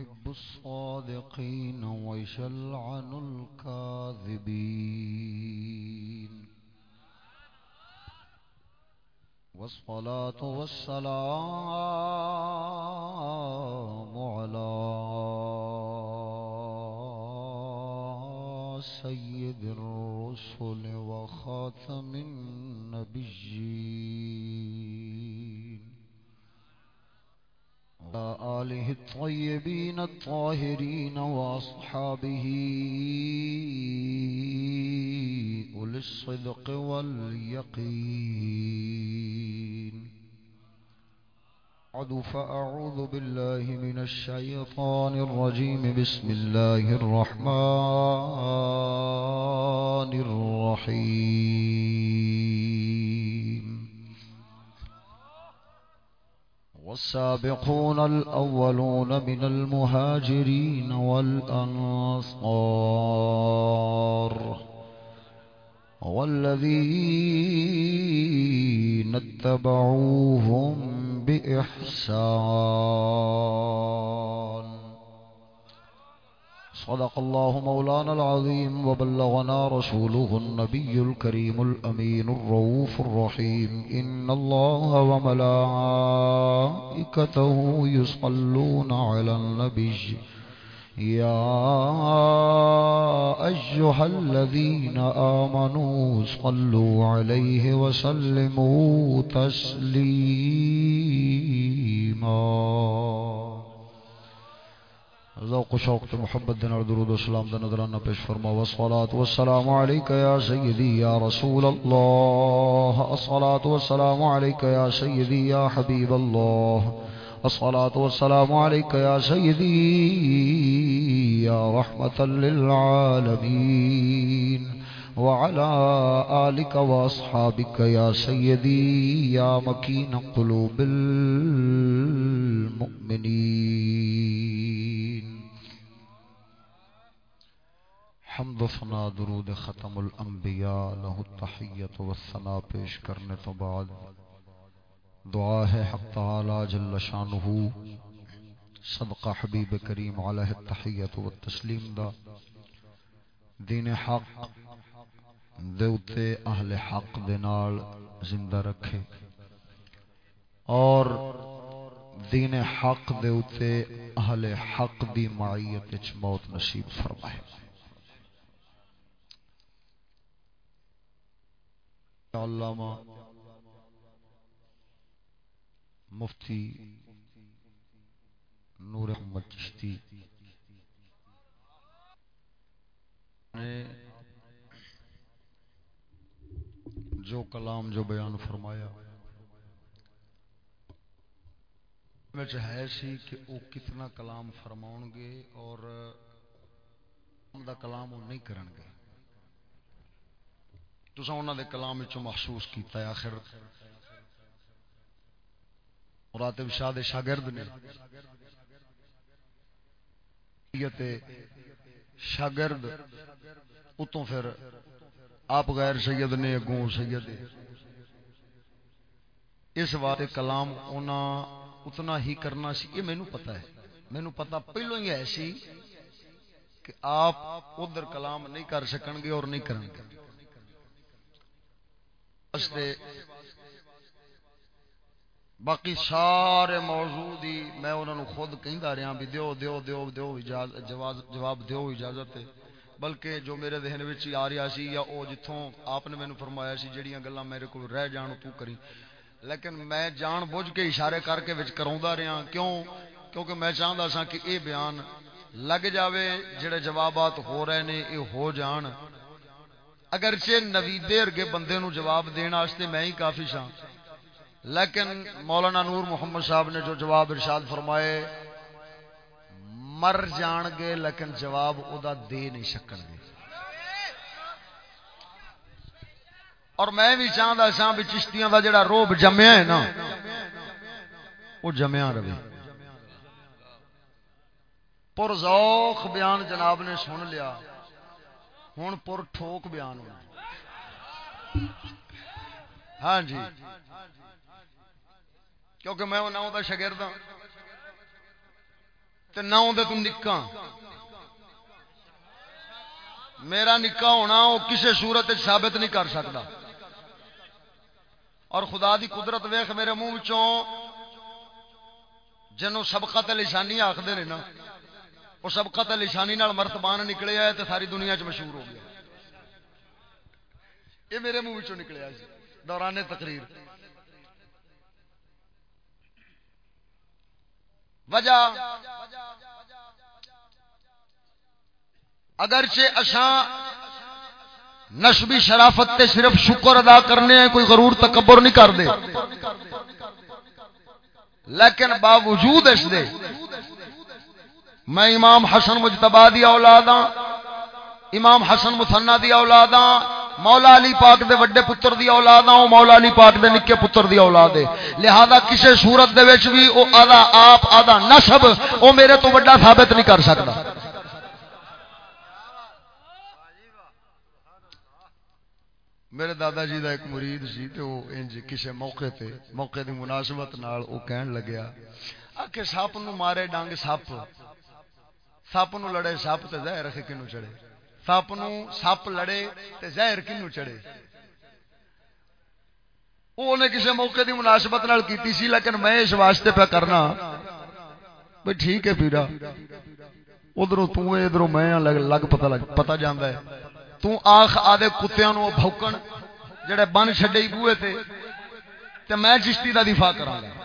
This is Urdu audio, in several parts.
يحب الصادقين ويشلعن الكاذبين والصلاة والسلام على سيد الرسل وخاتم النبيين آله الطيبين الطاهرين وأصحابه أولي الصدق واليقين. عدو فأعوذ بالله من الشيطان الرجيم. بسم الله الرحمن الرحيم. والسابقون الأولون من المهاجرين والأنصار والذين اتبعوهم بإحسان صدق الله مولانا العظيم وبلغنا رسوله النبي الكريم الأمين الروف الرحيم. إن الله وملائكته يصلون على النبي. يا أيها الذين آمنوا صلوا عليه وسلموا تسليما. ذوق شوق تے محبت دے نال درود و سلام دا نظرانہ پیش فرما، والصلاة والسلام علیک یا سیدی، یا رسول اللہ، الصلاة والسلام علیک یا سیدی، یا حبیب اللہ، الصلاة والسلام علیک یا سیدی، یا رحمتا للعالمین وعلى آلك وأصحابك يا سيدي يا مكين قلوب المؤمنين حمد و ثنا درود ختم الانبیاء، له التحیت و الثنا پیش کرنے تو بعد۔ دعا ہے حق تعالی جل شانہ۔ صدقہ حبیب کریم علیہ التحیت و التسلیم دا۔ دین حق دے اتے اہل حق دے نال زندہ رکھے۔ اور دین حق دے اتے اہل حق دی معیت اچ موت نصیب فرمائے۔ علامہ مفتی نور احمد چشتی۔ نے جو کلام، جو بیان فرمایا ہے سی کہ وہ کتنا کلام فرماؤ گے اور دا کلام وہ نہیں کرن گے تسا انہوں دے کلام چ محسوس کیتا ہے، آخر مراتب شاہ دے شاگرد نے۔ شاگرد اتوں پھر آپ غیر سید نے اگوں سید۔ اس واسطے کلام اونا اتنا ہی کرنا سی، یہ مینو پتا ہے۔ مینو پتا پہلو ہی ہے سی کہ آپ ادھر کلام نہیں کر سکن گے اور نہیں کریں گے۔ باقی سارے موضوع دی میں انہوں نے خود کہندا رہا بھی دیو دیو دیو دیو جواب دیو اجازت بلکہ جو میرے ذہن وچ آ رہا سی یا او جتھوں آپ نے مینوں فرمایا سی جڑیاں گلاں میرے کول رہ جان تو کری لیکن میں جان بوجھ کے اشارے کر کے وچ کراوندا رہا کیوں؟ کیونکہ میں چاہندا سا کہ اے بیان لگ جاوے جڑے جوابات ہو رہے نے، اے ہو جان۔ اگرچہ نویدے ارگے بندے نو جواب دین واسطے میں ہی کافی سا لیکن مولانا نور محمد صاحب نے جو جواب ارشاد فرمائے، مر جان گے لیکن جواب ادا دے نہیں سکن گے۔ اور میں بھی چاہتا سا بھی چشتیاں دا جڑا روب جمیا ہے نا وہ جمیا رہے۔ پر ذوق بیان جناب نے سن لیا۔ ہوں پر ٹھوک بیان ہونا ہاں جی کیونکہ میں انہوں کا شگرد ہوں تے نہ تو نکا میرا نکا ہونا وہ کسی صورت ثابت نہیں کر سکتا اور خدا دی قدرت ویخ میرے منہ جنوں سبقت لشانی آخر نے نا وہ سبقت لشانی مرتبان نکلے آئے تو ساری دنیا چ مشہور ہو گیا۔ یہ میرے منہ نکلے جی دوران تقریر۔ وجہ، اگرچہ اشاں نسبی شرافت تے صرف شکر ادا کرنے ہیں، کوئی غرور تکبر نہیں کر دے لیکن باوجود اس دے میں امام حسن مجتبا دی اولاد ہاں امام حسن مسنا دی اولاد ہاں مولا علی پاک دے وڈے پتر دی اولاد ہاں مولا علی پاک دے نکے پتر دی اولاد ہے۔ لہذا کسے صورت دے وچ بھی او آدھا آپ، آدھا نسب او میرے تو وڈا ثابت نہیں کر سکتا۔ میرے دادا جی دا ایک مرید سی تے وہ انج کسے موقع تے، موقع دی مناسبت نال او کہن لگیا آ کہ سپ نو مارے ڈنگ سپ سپ نو لڑے سپ تے زہر رکھے کنو چڑھے؟ سپ نو سپ لڑے تے زہر کنو چڑھے؟ وہ نے کسے موقع دی مناسبت نال کیتی سی، لیکن میں اس واسطے پہ کرنا۔ بھئی ٹھیک ہے پیرا۔ ادھروں تو ادھروں میں ہاں، لگ لگ پتہ لگ، پتہ جاندا ہے۔ تو آخ آدھے کتیاں نو بھوکن، جڑے بن چھڈے بوئے تھے۔ تے میں چشتی دا دفاع کراں گا۔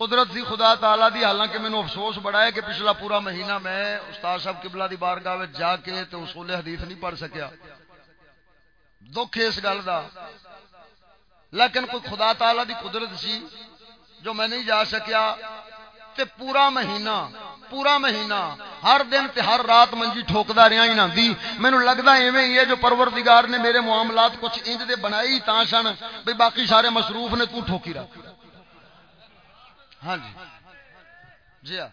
قدرت سی خدا تعالی دی، حالانکہ مینوں افسوس بڑا ہے کہ پچھلا پورا مہینہ میں استاد صاحب قبلہ دی بارگاہ وچ جا کے تے اصول حدیث نہیں پڑھ سکیا۔ دکھ اس گل دا۔ لیکن کوئی خدا تعالی دی قدرت سی جو میں نہیں جا سکیا۔ تے پورا مہینہ پورا مہینہ ہر دن تے ہر رات منجی ٹھوکدا رہیا ہی نہ دی۔ مینوں لگدا ایویں ہی ہے جو پروردگار نے میرے معاملات کچھ انج دے بنائی تا سن، بھئی باقی سارے مصروف نے تو ٹھوکی رکھ۔ ہاں جی۔ جی ہاں۔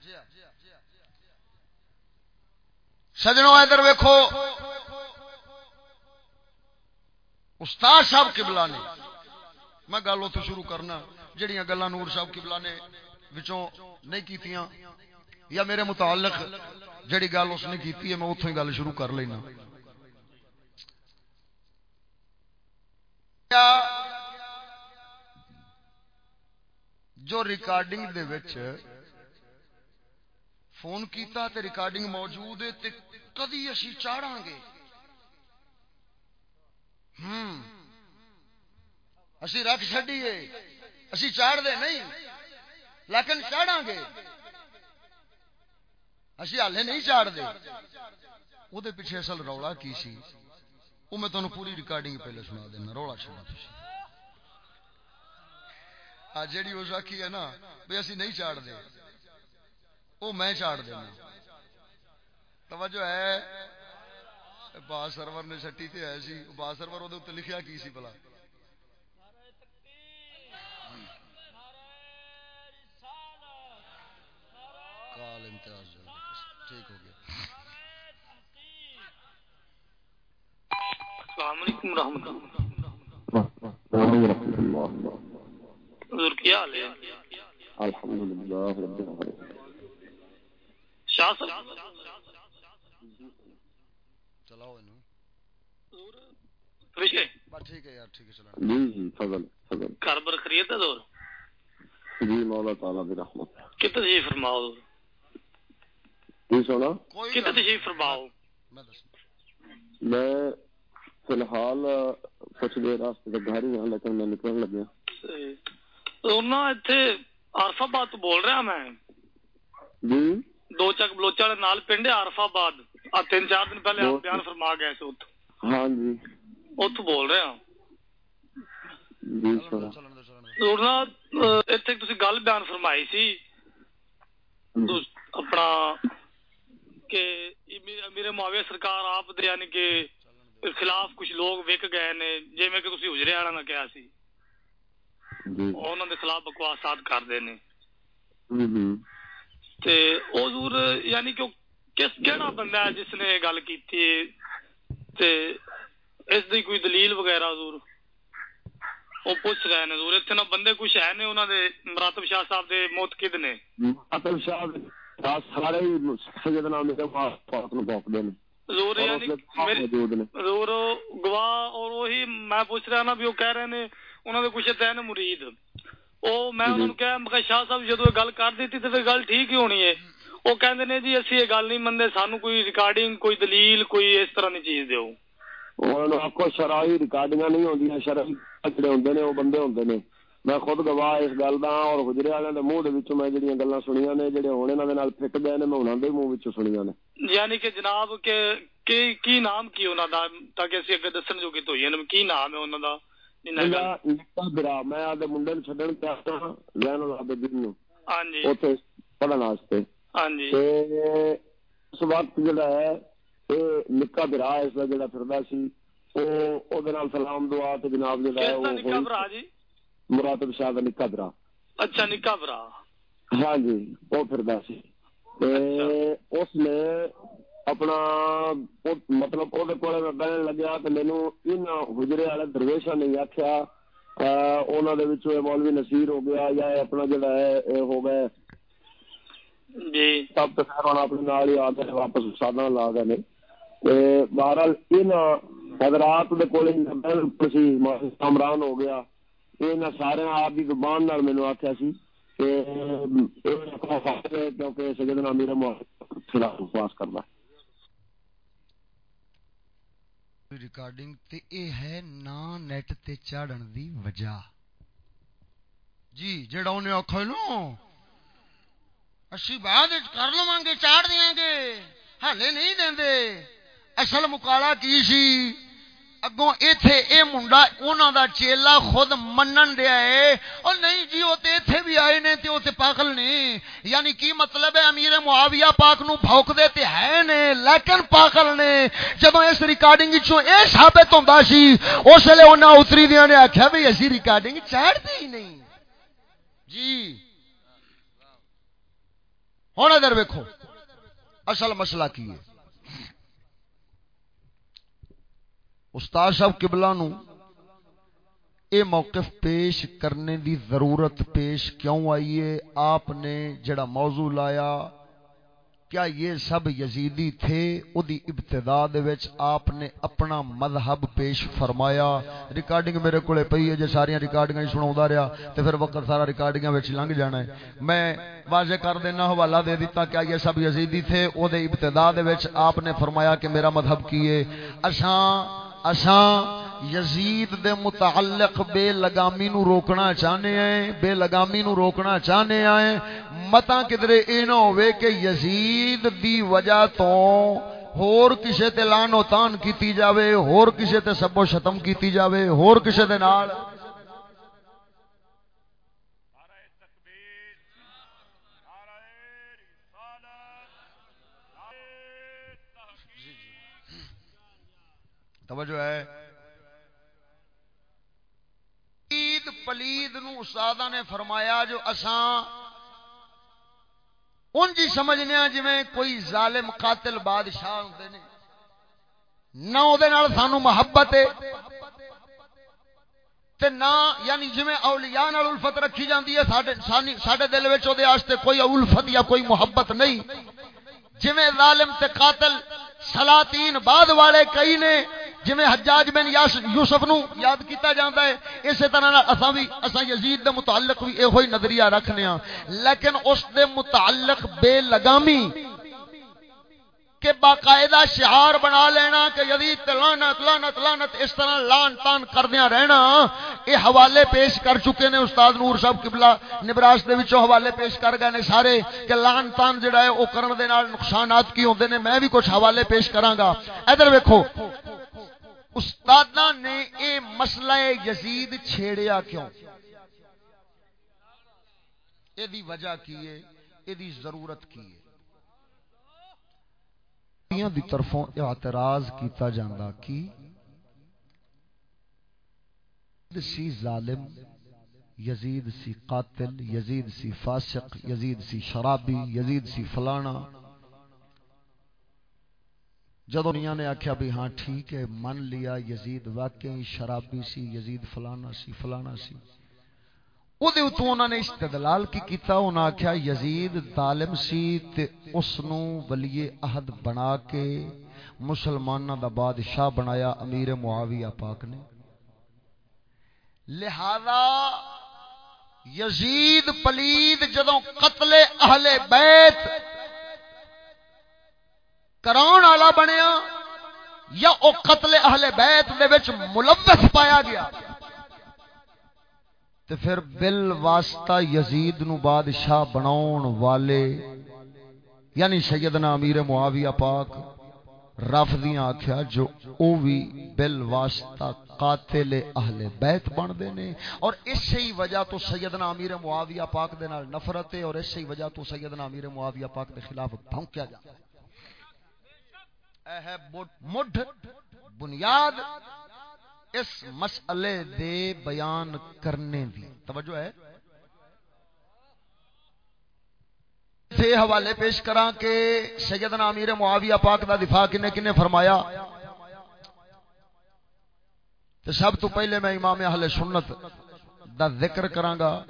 سجنوں ادھر ویکھو۔ استاد صاحب قبلہ نے۔ میں گل اتوں شروع کرنا۔ جہاں گلا نور صاحب قبلہ نے وچوں نہیں کیتیاں۔ یا میرے متعلق جڑی گل اس نے کیتی ہے، میں اتوں ہی گل شروع کر لینا۔ جو ریکارڈنگ دے وچ فون کیتا تے ریکارڈنگ موجود ہے تے کدی اسی چاڑاں گے؟ ہم، اسی رکھ چڈیے اسی چاڑ دے نہیں، لیکن چاڑاں گے۔ اسی ہالے نہیں چاڑ دے وہ پیچھے اصل رولا کی سی؟ وہ میں تمہیں پوری ریکارڈنگ پہلے سنا دینا، رولا چڑا جیڑی اس آخی ہے نا بھائی اسی نہیں چاڑ دے۔ وہ میں چاڑ دینا۔ توجہ ہے۔ با سرور نے چھٹی تے ہے سی۔ با سرور وہ لکھیا کی سی بلا کال امتیاز ٹھیک ہو گیا۔ السلام علیکم رحمۃ اللہ۔ کیا حال ہے؟ الحمدللہ رب العالمین۔ شاہ صاحب۔ چلاؤ انو ٹھیک ہے؟ یار ٹھیک ہے چلا جی جی فضل فضل۔ گھر پر خرید ہے دور؟ جی مولا تعالی دی رحمت کتنے جی فرماؤ؟ سونا؟ میں فی الحال کچھ دیر گھر ہی ہوں لیکن میں نکلنے لگا۔ بول رہا جی دو چار دن پہلے بیان فرما گئے سے ہاں جی۔ اتو بول جی گل بیان فرمائی سی۔ اپنا کہ میرے معاویہ سرکار آپ دے یعنی کہ خلاف کچھ لوگ وک گئے نے۔ جی میں کہ تسی حجرے والا نہ کہا سی۔ خلاف بکوا ساد کرد یعنی بند جس نے گل کی دلیل بندی کچھ ہے نیتم شاہ کد نے؟ گو میں پوچھ رہا نا رہے نا ਉਹਨਾਂ ਦੇ ਕੁਛ ਤੈਨ ਮੁਰੀਦ। ਉਹ ਮੈਂ ਉਹਨਾਂ ਨੂੰ ਕਿਹਾ ਮੈਂ ਕਿਹਾ ਸ਼ਾਹ ਸਾਹਿਬ ਜਦੋਂ ਇਹ ਗੱਲ ਕਰ ਦਿੱਤੀ ਤੇ ਫਿਰ ਗੱਲ ਠੀਕ ਹੀ ਹੋਣੀ ਹੈ ਉਹ ਕਹਿੰਦੇ ਨੇ ਜੀ ਅਸੀਂ ਇਹ ਗੱਲ ਨਹੀਂ ਮੰਨਦੇ ਸਾਨੂੰ ਕੋਈ ਰਿਕਾਰਡਿੰਗ ਕੋਈ ਦਲੀਲ ਕੋਈ ਇਸ ਤਰ੍ਹਾਂ ਦੀ ਚੀਜ਼ ਦਿਓ। ਉਹਨਾਂ ਨੂੰ ਆਖੋ ਸ਼ਰਾਈ ਰਿਕਾਰਡਿੰਗਾਂ شرائی ਹੁੰਦੀਆਂ ہوں ਜਿਹੜੇ ਹੁੰਦੇ ਨੇ ਉਹ ਬੰਦੇ میں خود گواہ اس گل دا اور حجرے والے دے منہ دے میں جڑیاں گلاں سنیاں نے جڑے ہونے انہاں دے نال پھٹ گئے نے میں انہاں دے منہ وچوں سنیاں نے یعنی کہ جناب کے کی کی نام کی انہاں دا تاکہ اسی اگے دسن جو کی تو یعنی کی نام ہے انہاں دا نکا برا سلام دعا جناب مراتب شاہ نکا برا اچھا نکا برا ہاں جی او پھردا اس نے ਤੇ ਉਸ ਨੇ ਆਪਣਾ ਉਹ- ਮਤਲਬ ਉਹਦੇ ਕੋਲੇ ਮੈਂ ਬਹਿਣ ਲੱਗਿਆ ਤੇ ਮੈਨੂੰ ਇਹਨਾਂ ਹੁਜਰੇ ਵਾਲੇ ਦਰਵੇਸ਼ਾਂ ਨੇ ਆਖਿਆ ਅਹ ਉਹਨਾਂ ਦੇ ਵਿੱਚੋਂ ਇਹ ਮੌਲਵੀ ਨਸੀਰ ਹੋ ਗਿਆ ਜਾਂ ਇਹ ਆਪਣਾ ਜਿਹੜਾ ਹੈ ਇਹ ਹੋ ਗਿਆ ਜੀ ਸਭ ਤੋਂ ਖੈਰ ਹੁਣ ਆਪਣੇ ਨਾਲ ਹੀ ਆ ਕੇ ਵਾਪਸ ਸਾਧਾਂ ਲਾ ਗਏ ਨੇ ਤੇ ਬਹਰਹਾਲ ਇਹਨਾਂ ਹਜ਼ਰਾਤ ਦੇ ਕੋਲੇ ਬਿਲਕੁਲ ਸੀ ਸਮਰਾਨ ਹੋ ਗਿਆ ਇਹਨਾਂ ਸਾਰਿਆਂ ਆਪ ਦੀ ਜ਼ੁਬਾਨ ਨਾਲ ਮੈਨੂੰ ਆਖਿਆ ਸੀ ਕਿ ਇਹ ਆਪਣਾ ਫਾਸਟ ਹੈ ਕਿਉਂਕਿ ਸਜਦਨਾ ਮੇਰਾ ਮੁਆਫ ਖਿਲਾਫ ਪਾਸ ਕਰਦਾ ਰਿਕਾਰਡਿੰਗ ਤੇ ਇਹ ਹੈ ਨਾ ਨੈਟ اگوں ایتھے اے منڈا اونا دا چیلا خود منن دیا ہے۔ اور نہیں جی وہ تے ایتھے بھی آئے نہیں تے وہ تے پاگل نہیں یعنی کی مطلب ہے، امیر معاویہ پاک نو بھوک دیتے ہیں ہے نے، لیکن پاکل نے۔ جدوں اس ریکارڈنگ وچوں اے ثابت ہوندا او سے لے اونا اتری دیا نے آکھا بھی اسی ریکارڈنگ چاڑدی ہی نہیں۔ جی۔ ہن در ویکھو، اصل مسئلہ کی ہے؟ استاد صاحب قبلہ نو اے موقف پیش کرنے دی ضرورت پیش کیوں آئی ہے؟ آپ نے جڑا موضوع لایا، کیا یہ سب یزیدی تھے؟ او دی ابتدا دے وچ آپ نے اپنا مذہب پیش فرمایا۔ ریکارڈنگ میرے کولے پئی ہے، جے ساری ریکارڈنگاں ہی سناوندا رہیا، تے پھر وقت سارا ریکارڈنگاں وچ لنگ جانا ہے۔ میں واضح کر دینا، حوالہ دے دیتا کیا یہ سب یزیدی تھے؟ او دے ابتدا دے وچ آپ نے فرمایا کہ میرا مذہب کیے اساں اساں یزید دے متعلق بے لگامی نو روکنا چاہنے ہیں بے لگامی نو روکنا چاہنے ہیں متا کدرے اے نہ ہوئے کہ یزید دی وجہ تو ہور کسے تے لانو تان کیتی جاوے، ہور کسے تے سب و شتم کیتی جاوے، ہور کسے دے نال توجہ ہے۔ پلید پلید نو استادہ نے فرمایا جو اساں ان جی سمجھنے ہیں جویں کوئی ظالم قاتل بادشاہ ہوندے نے۔ نہ او دے سانو محبت ہے۔ تے نہ یعنی جویں اولیاء نال الفت رکھی جاندی ہے، ساڈے ساڈے دل وچ او واسطے کوئی الفت یا کوئی محبت نہیں۔ جویں ظالم تے قاتل سلاطین بعد والے کئی نے، جویں حجاج بن یوسف نو یاد کیتا جاندا ہے، اسی طرح نال اساں بھی اساں یزید دے متعلق بھی ایہو ہی نظریہ رکھنے ہاں۔ لیکن اس دے متعلق بے لگامی کہ باقاعدہ شعار بنا لینا کہ یزید لعنت لعنت لعنت، اس طرح لان تان کردیاں رہنا، اے حوالے پیش کر چکے نے استاد نور صاحب قبلہ نبراس دے وچوں حوالے پیش کر گئے نے سارے کہ لان تان جڑا ہے، او کرن دے نال نقصانات کی ہوندے نے، میں بھی کچھ حوالے پیش کراں گا۔ ادھر ویکھو، استاداں نے اے مسئلہ یزید چھیڑیا کیوں؟ اے دی وجہ کی ہے، اے دی ضرورت کی ہے۔ دی طرفوں اعتراض کیتا جاندا کی یزید سی ظالم، یزید سی قاتل، یزید سی فاسق، یزید سی شرابی، یزید سی فلانا۔ جدو دنیا نے آخیا بھی ہاں ٹھیک ہے، من لیا، یزید واقعی شرابی سی، یزید فلانا سی فلانا سی۔ وہ انہوں نے استدلال کی کیتا انہوں نے آخیا یزید ظالم سی تے اس نو ولی عہد بنا کے مسلمانوں دا بادشاہ بنایا امیر معاویہ پاک نے لہذا یزید پلید جدو قتل اہل بیت کراؤن والا بنیا یا او قتل اہل بیت دے وچ ملوث پایا گیا تے پھر بل واسطہ یزید نو بادشاہ بناون والے یعنی سیدنا امیر معاویہ پاک رافضیاں آکھیا جو او بھی بل واسطہ قاتل اہل بیت بن دے نے اور اسی وجہ تو سیدنا امیر معاویہ پاک دے نال نفرت ہے، اور اسی وجہ تو سیدنا امیر معاویہ پاک دے خلاف بھونکیا جاتا ہے۔ مڈ، بنیاد۔ اس مسئلے دے بیان کرنے دی توجہ ہے۔ سے حوالے پیش کراں کہ سیدنا امیر معاویہ پاک دا دفاع کنے کنے فرمایا۔ تو سب تو پہلے میں امام اہل سنت دا ذکر کراں گا۔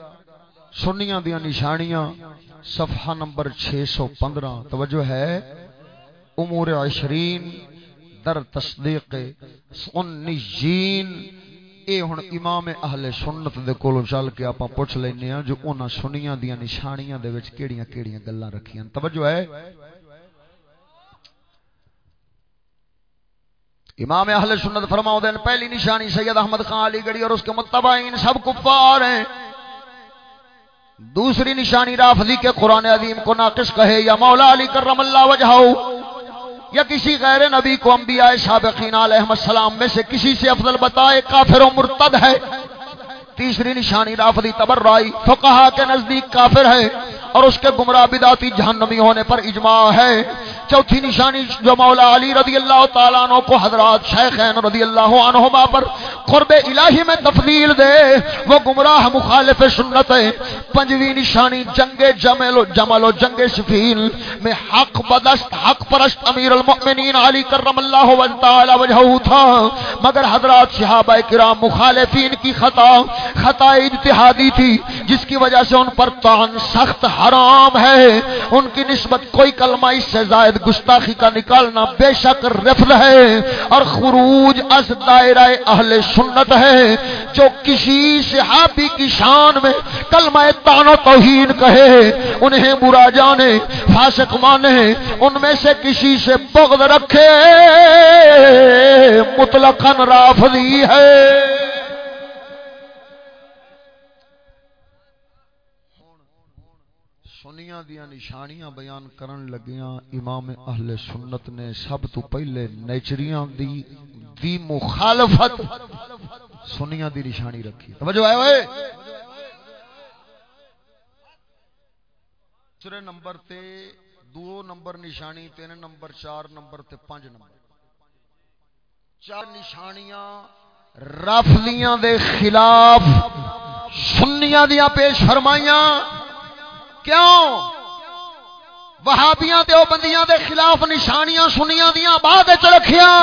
سنیاں دیاں نشانیاں صفحہ نمبر 615 توجہ ہے۔ امور عشرین در تصدیق سنیین۔ اے ہن امام اہل سنت دے کولوں چل کے اپا پوچھ لینے ہاں جو انہاں سنیاں دیاں نشانیاں دے وچ کیڑیاں کیڑیاں گلاں رکھیاں۔ توجہ ہے۔ امام اہل سنت فرماؤ دین پہلی نشانی سید احمد خان علی گڑھی اور اس کے متبعین سب کفار ہیں۔ دوسری نشانی رافضی کے قرآن عظیم کو ناقص کہے یا مولا علی کرم اللہ وجہو یا کسی غیر نبی کو انبیاء سابقین علیہ السلام میں سے کسی سے افضل بتائے کافر و مرتد ہے؟ تیسری نشانی رافضی تبرائی فقہا کے نزدیک کافر ہے۔ اور اس کے گمراہ بداتی جہنمی ہونے پر اجماع ہے۔ چوتھی نشانی جو مولا علی رضی اللہ تعالیٰ عنہ کو حضرات شیخین رضی اللہ عنہما پر قرب الہی میں تفضیل دے، وہ گمراہ مخالف سنت ہے۔ پنجویں نشانی جنگ جمل و جمل و جنگ شفیل میں حق بدست، حق پرست امیر المؤمنین علی کرم اللہ تعالی وجہ تھا۔ مگر حضرات صحابہ کرام مخالفین کی خطا خطا اجتہادی تھی، جس کی وجہ سے ان پر تان سخت حق حرام ہے۔ ان کی نسبت کوئی کلمہ اس سے زائد گستاخی کا نکالنا بے شک رفل ہے۔ اور خروج از دائرہ اہل سنت ہے۔ جو کسی صحابی کی شان میں کلمہ تان و توہین کہے، انہیں برا جانے فاسق مانے۔ ان میں سے کسی سے بغض رکھے۔ مطلقاً رافضی ہے۔ نبیاں دیا نشانیاں بیان کرن لگیاں، امام اہل سنت نے سب تو پہلے نیچریاں دی دی مخالفت سنیاں دی نشانی رکھی۔ توجہ آئے ہوئے دوسرے نمبر تے، دو نمبر نشانی، تین نمبر، چار نمبر تے پانچ نمبر۔ چار نشانیاں رافضیاں دے خلاف سنیاں دیاں پیش فرمائیاں۔ کیوں؟ وہابیاں تے بندیاں دے خلاف نشانیاں سنیاں دیاں بعد وچ رکھیاں۔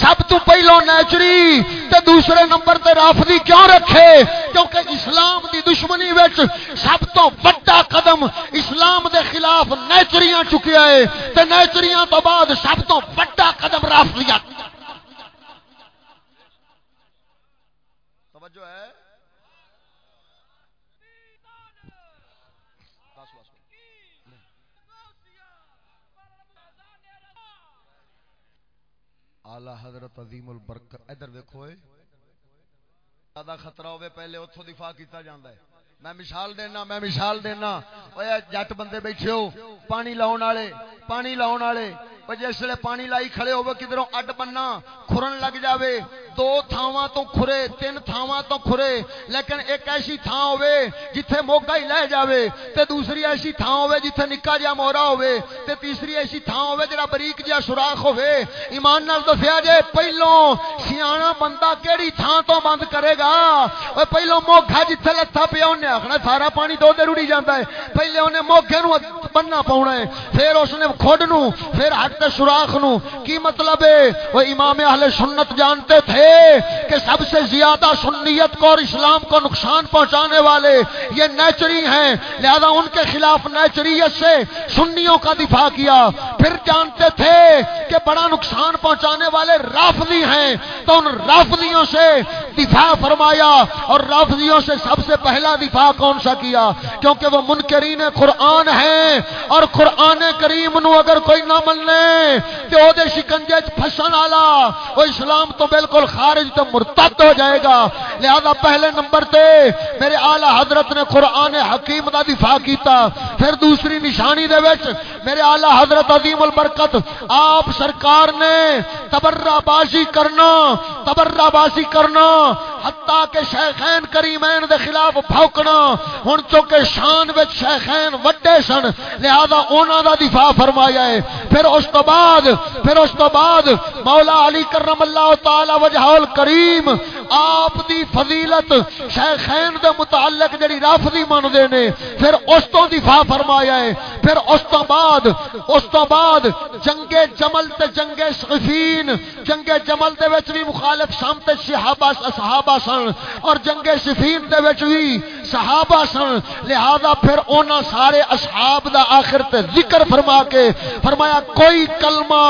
سب تو پہلو نیچری تے دوسرے نمبر تے رافضی کیوں رکھے؟ کیونکہ اسلام دی دشمنی وچ سب تو بڑا قدم اسلام دے خلاف نیچریاں چکیا ہے۔ تے نیچریاں تو بعد سب تو بڑا قدم رافضیاں توجہ ہے؟ آلہ حضرت عظیم البرکت ادھر ویکو زیادہ خطرہ ہوئے پہلے اتوں دفاع کیتا جاندہ ہے۔ میں مثال دینا، میں مثال دینا۔ جٹ بندے بیٹھے ہو، پانی لاؤ والے، پانی لاؤ والے۔ جس ویلے پانی لائی کھڑے ہوئے کدھروں اڈ بننا کھرن لگ جاوے۔ دو تھاواں تو کھرے، تین تھاواں تو کھرے۔ لیکن ایک ایسی تھان ہوے جتھے موقع ہی لے جاوے، تے دوسری ایسی تھان ہوے جتھے نکا جا مورا ہوے تے تیسری ایسی تھان ہوے جڑا بریک جا سوراخ ہوے ایمان نال دسیا جے پہلو سیاںا بندہ کیڑی تھان تو بند کرے گا؟ اوے پہلو موگھا جتھے لتھا پیا انہیں آکھنا سارا پانی دو دے رڑی جاندا ہے۔ پہلے انہیں موگھے نو بننا پاؤنا ہے، پھر اس نے خود نو پھر ہٹ سوراخ نو کی مطلب ہے؟ وہ امام اہل سنت جانتے تھے کہ سب سے زیادہ سنیت کو اور اسلام کو نقصان پہنچانے والے یہ نیچری ہیں۔ لہذا ان کے خلاف نیچریت سے سنیوں کا دفاع کیا۔ پھر جانتے تھے کہ بڑا نقصان پہنچانے والے رافضی ہیں۔ تو ان رافضیوں سے دفاع فرمایا اور رافضیوں سے سب سے پہلا دفاع کون سا کیا؟ کیونکہ وہ منکرین قرآن ہیں اور قرآن کریم نو اگر کوئی نہ ملنے تو او دے شکنجے پھسن آلا وہ اسلام تو بالکل خارج تو مرتد ہو جائے گا۔ لہذا پہلے نمبر تے میرے آلہ حضرت نے قرآن حکیم دا دفاع کیتا، پھر دوسری نشانی دے وچ میرے آلہ حضرت عظیم البرکت، آپ سرکار نے تبرہ بازی کرنا، تبرہ بازی کرنا، حتیٰ کہ شیخین کریمین دے خلاف بھوک بھوکنا ہن چونکہ شان وچ شیخین وڈے سن، لہذا انہاں دا دفاع فرمایا ہے۔ پھر اس تو بعد، پھر اس تو بعد مولا علی کرم اللہ تعالی وجہ الکریم آپ دی فضیلت شیخین دے متعلق جڑی رافضی من دے نے، پھر اس تو دفاع فرمایا ہے۔ پھر اس تو بعد، اس تو بعد جنگ جمل تے جنگ صفین جنگ جمل دے وچ بھی مخالف شام صحابہ صحابہ سن۔ اور جنگ صفین دے وچ بھی صحابہ سن، لہذا پھر انہاں سارے اصحاب دا آخر تے ذکر فرما کے فرمایا، کوئی کلمہ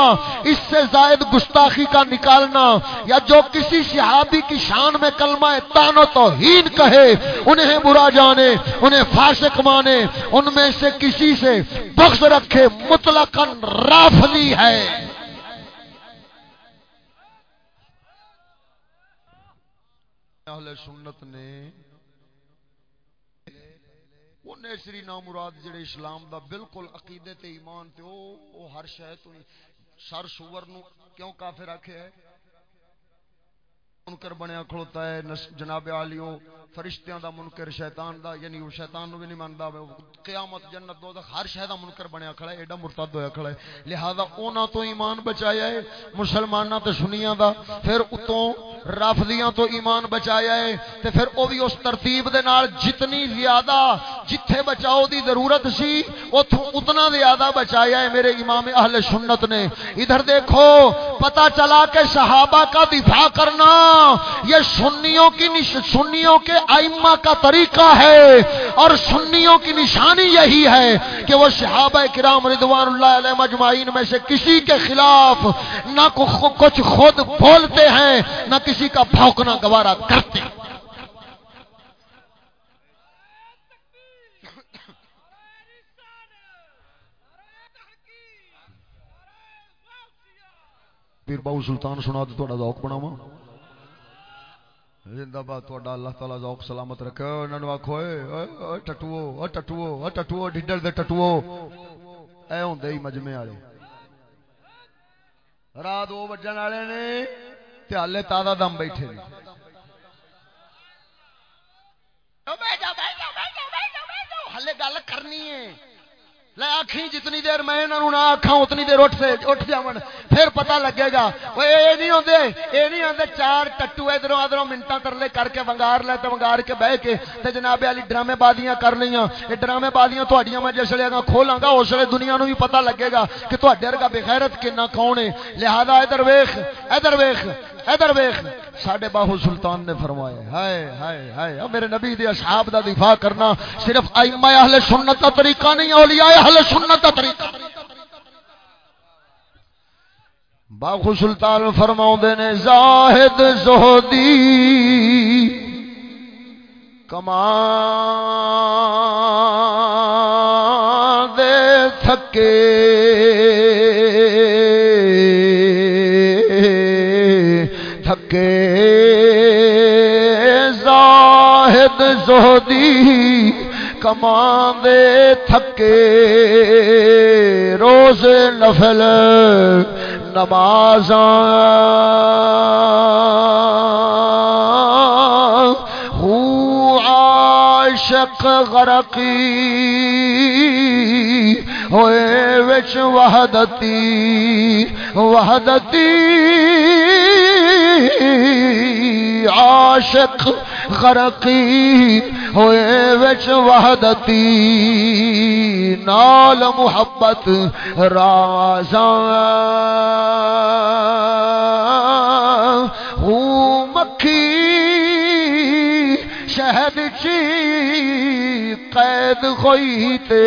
اس سے زائد گستاخی کا نکالنا یا جو کسی صحابی کی شان میں کلمہ تان و توہین کہے، انہیں برا جانے، انہیں فاسق مانے، ان میں سے کسی سے بغض رکھے مطلقاً رافضی ہے۔ اہل سنت نے وہ نیسری نام مراد جڑے اسلام دا بالکل عقیدے تے ایمان تے او, او ہر شے تو سر سور نو کیوں کافر رکھے ہے؟ منکر بنیا کھڑوتا ہے جناب عالیو فرشتیاں دا منکر، شیطان دا یعنی وہ شیطان نو بھی نہیں ماندا قیامت جنت دو ہر شے دا منکر بنیا کھڑا ہے، ایڈا مرتد ہویا کھڑا ہے۔ لہذا انہاں تو ایمان بچایا ہے، مسلماناں تے سنیاں دا، پھر اتوں رافضیاں تو ایمان بچایا ہے، تے پھر او بھی اس ترتیب دے نال جتنی زیادہ جتھے بچاؤ دی ضرورت سی اتوں اتنا زیادہ بچایا ہے میرے امام اہل سنت نے۔ ادھر دیکھو، پتہ چلا کہ صحابہ کا دفاع کرنا یہ سنیوں کی نش... سنیوں کے ائمہ کا طریقہ ہے اور سنیوں کی نشانی یہی ہے کہ وہ صحابہ کرام رضوان اللہ علیہ مجمعین میں سے کسی کے خلاف نہ کچھ خود بولتے ہیں، نہ کسی کا بھونکنا گوارا کرتے ہیں۔ پیر باؤ سلطان سنا تو تھوڑا ذوق بناواں۔ زندہ باد تھوڑا اللہ تعالیٰ ذوق سلامت رکھے انہوں نے آخو ٹٹو ٹٹو ٹٹو ڈڈر دے ٹٹو اے ہوندے ہی مجمے والے۔ رات دو بجن والے نے تے ہالے تازہ دم بیٹھے نے۔ ہلے گل کرنی ہے۔ لے آخی جتنی دیر میں انہوں نہ آخا اتنی دیر اٹھ سے اٹھ جا پھر پتا لگے گا۔ یہ نہیں آتے یہ نہیں آتے چار ٹٹو ادھر ادھر منٹا ترلے کر کے ونگار لے تو ونگار کے بہ کے تے جناب والی ڈرامے بازیاں کر لی یہ ڈرامے بازیاں تھوڑیاں میں جس لے گا کھولاں گا، اس لیے دنیا نو بھی پتا لگے گا کہ تے ارگا بغیرت کنا کون ہے۔ لہذا ادھر ویخ ادھر ویخ ادھر ویخ۔ ساڈے باہو سلطان نے فرمایا، ہائے ہائے ہائے میرے نبی دے اصحاب دا دفاع کرنا صرف ائمہ اہل سنت دا طریقہ نہیں، اولیاء اہل سنت دا طریقہ۔ باہو سلطان فرماؤں دے نے، زاہد زہدی کما دے تھکے۔ زاہد زہدی کمان دے تھکے روز نفل نماز عاشق غرقی ہوئے وچ وحدتی وحدتی عاشق غرقی ہوئے وچ وحدتی، نال محبت رازاں۔ ہوں مکھی شہد چی، قید ہوئی تے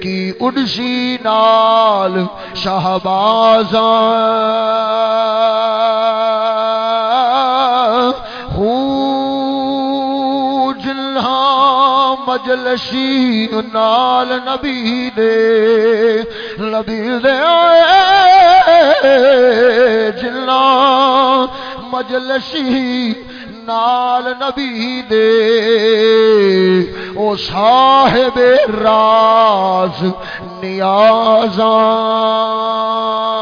کی اڑسی نال شہباز مجلسی نال نبی دے نبی دے جنا مجلسی نال نبی دے۔ او صاحب راز نیازاں۔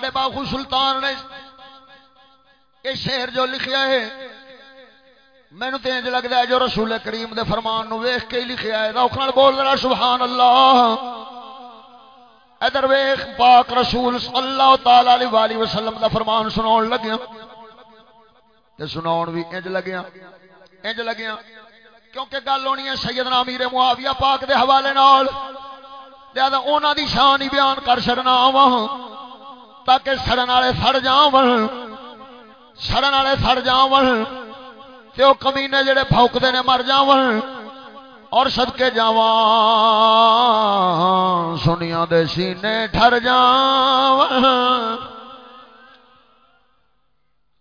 ساڈے باخو سلطان نے یہ شیر جو لکھیا ہے مینو تو انج لگتا ہے جو رسول کریم دے فرمان نو ویخ کے لکھیا ہے۔ اوکھل بول رہا سبحان اللہ ادھر ویخ پاک رسول اللہ تعالی علیہ وآلہ وسلم دا فرمان سناؤ لگیا تے سناؤ بھی انج لگیا انج لگیا کیونکہ گل ہونی ہے سیدنا امیر معاویہ پاک دے حوالے نال۔ لہذا انہوں دی شان ہی بیان کر چڑنا وا تاکہ سڑن والے سڑ جا سڑن والے سڑ جا تے وہ کمینے جڑے پھوکتے نے مر جا اور سدکے جا سنیا دے سینے ٹھر جا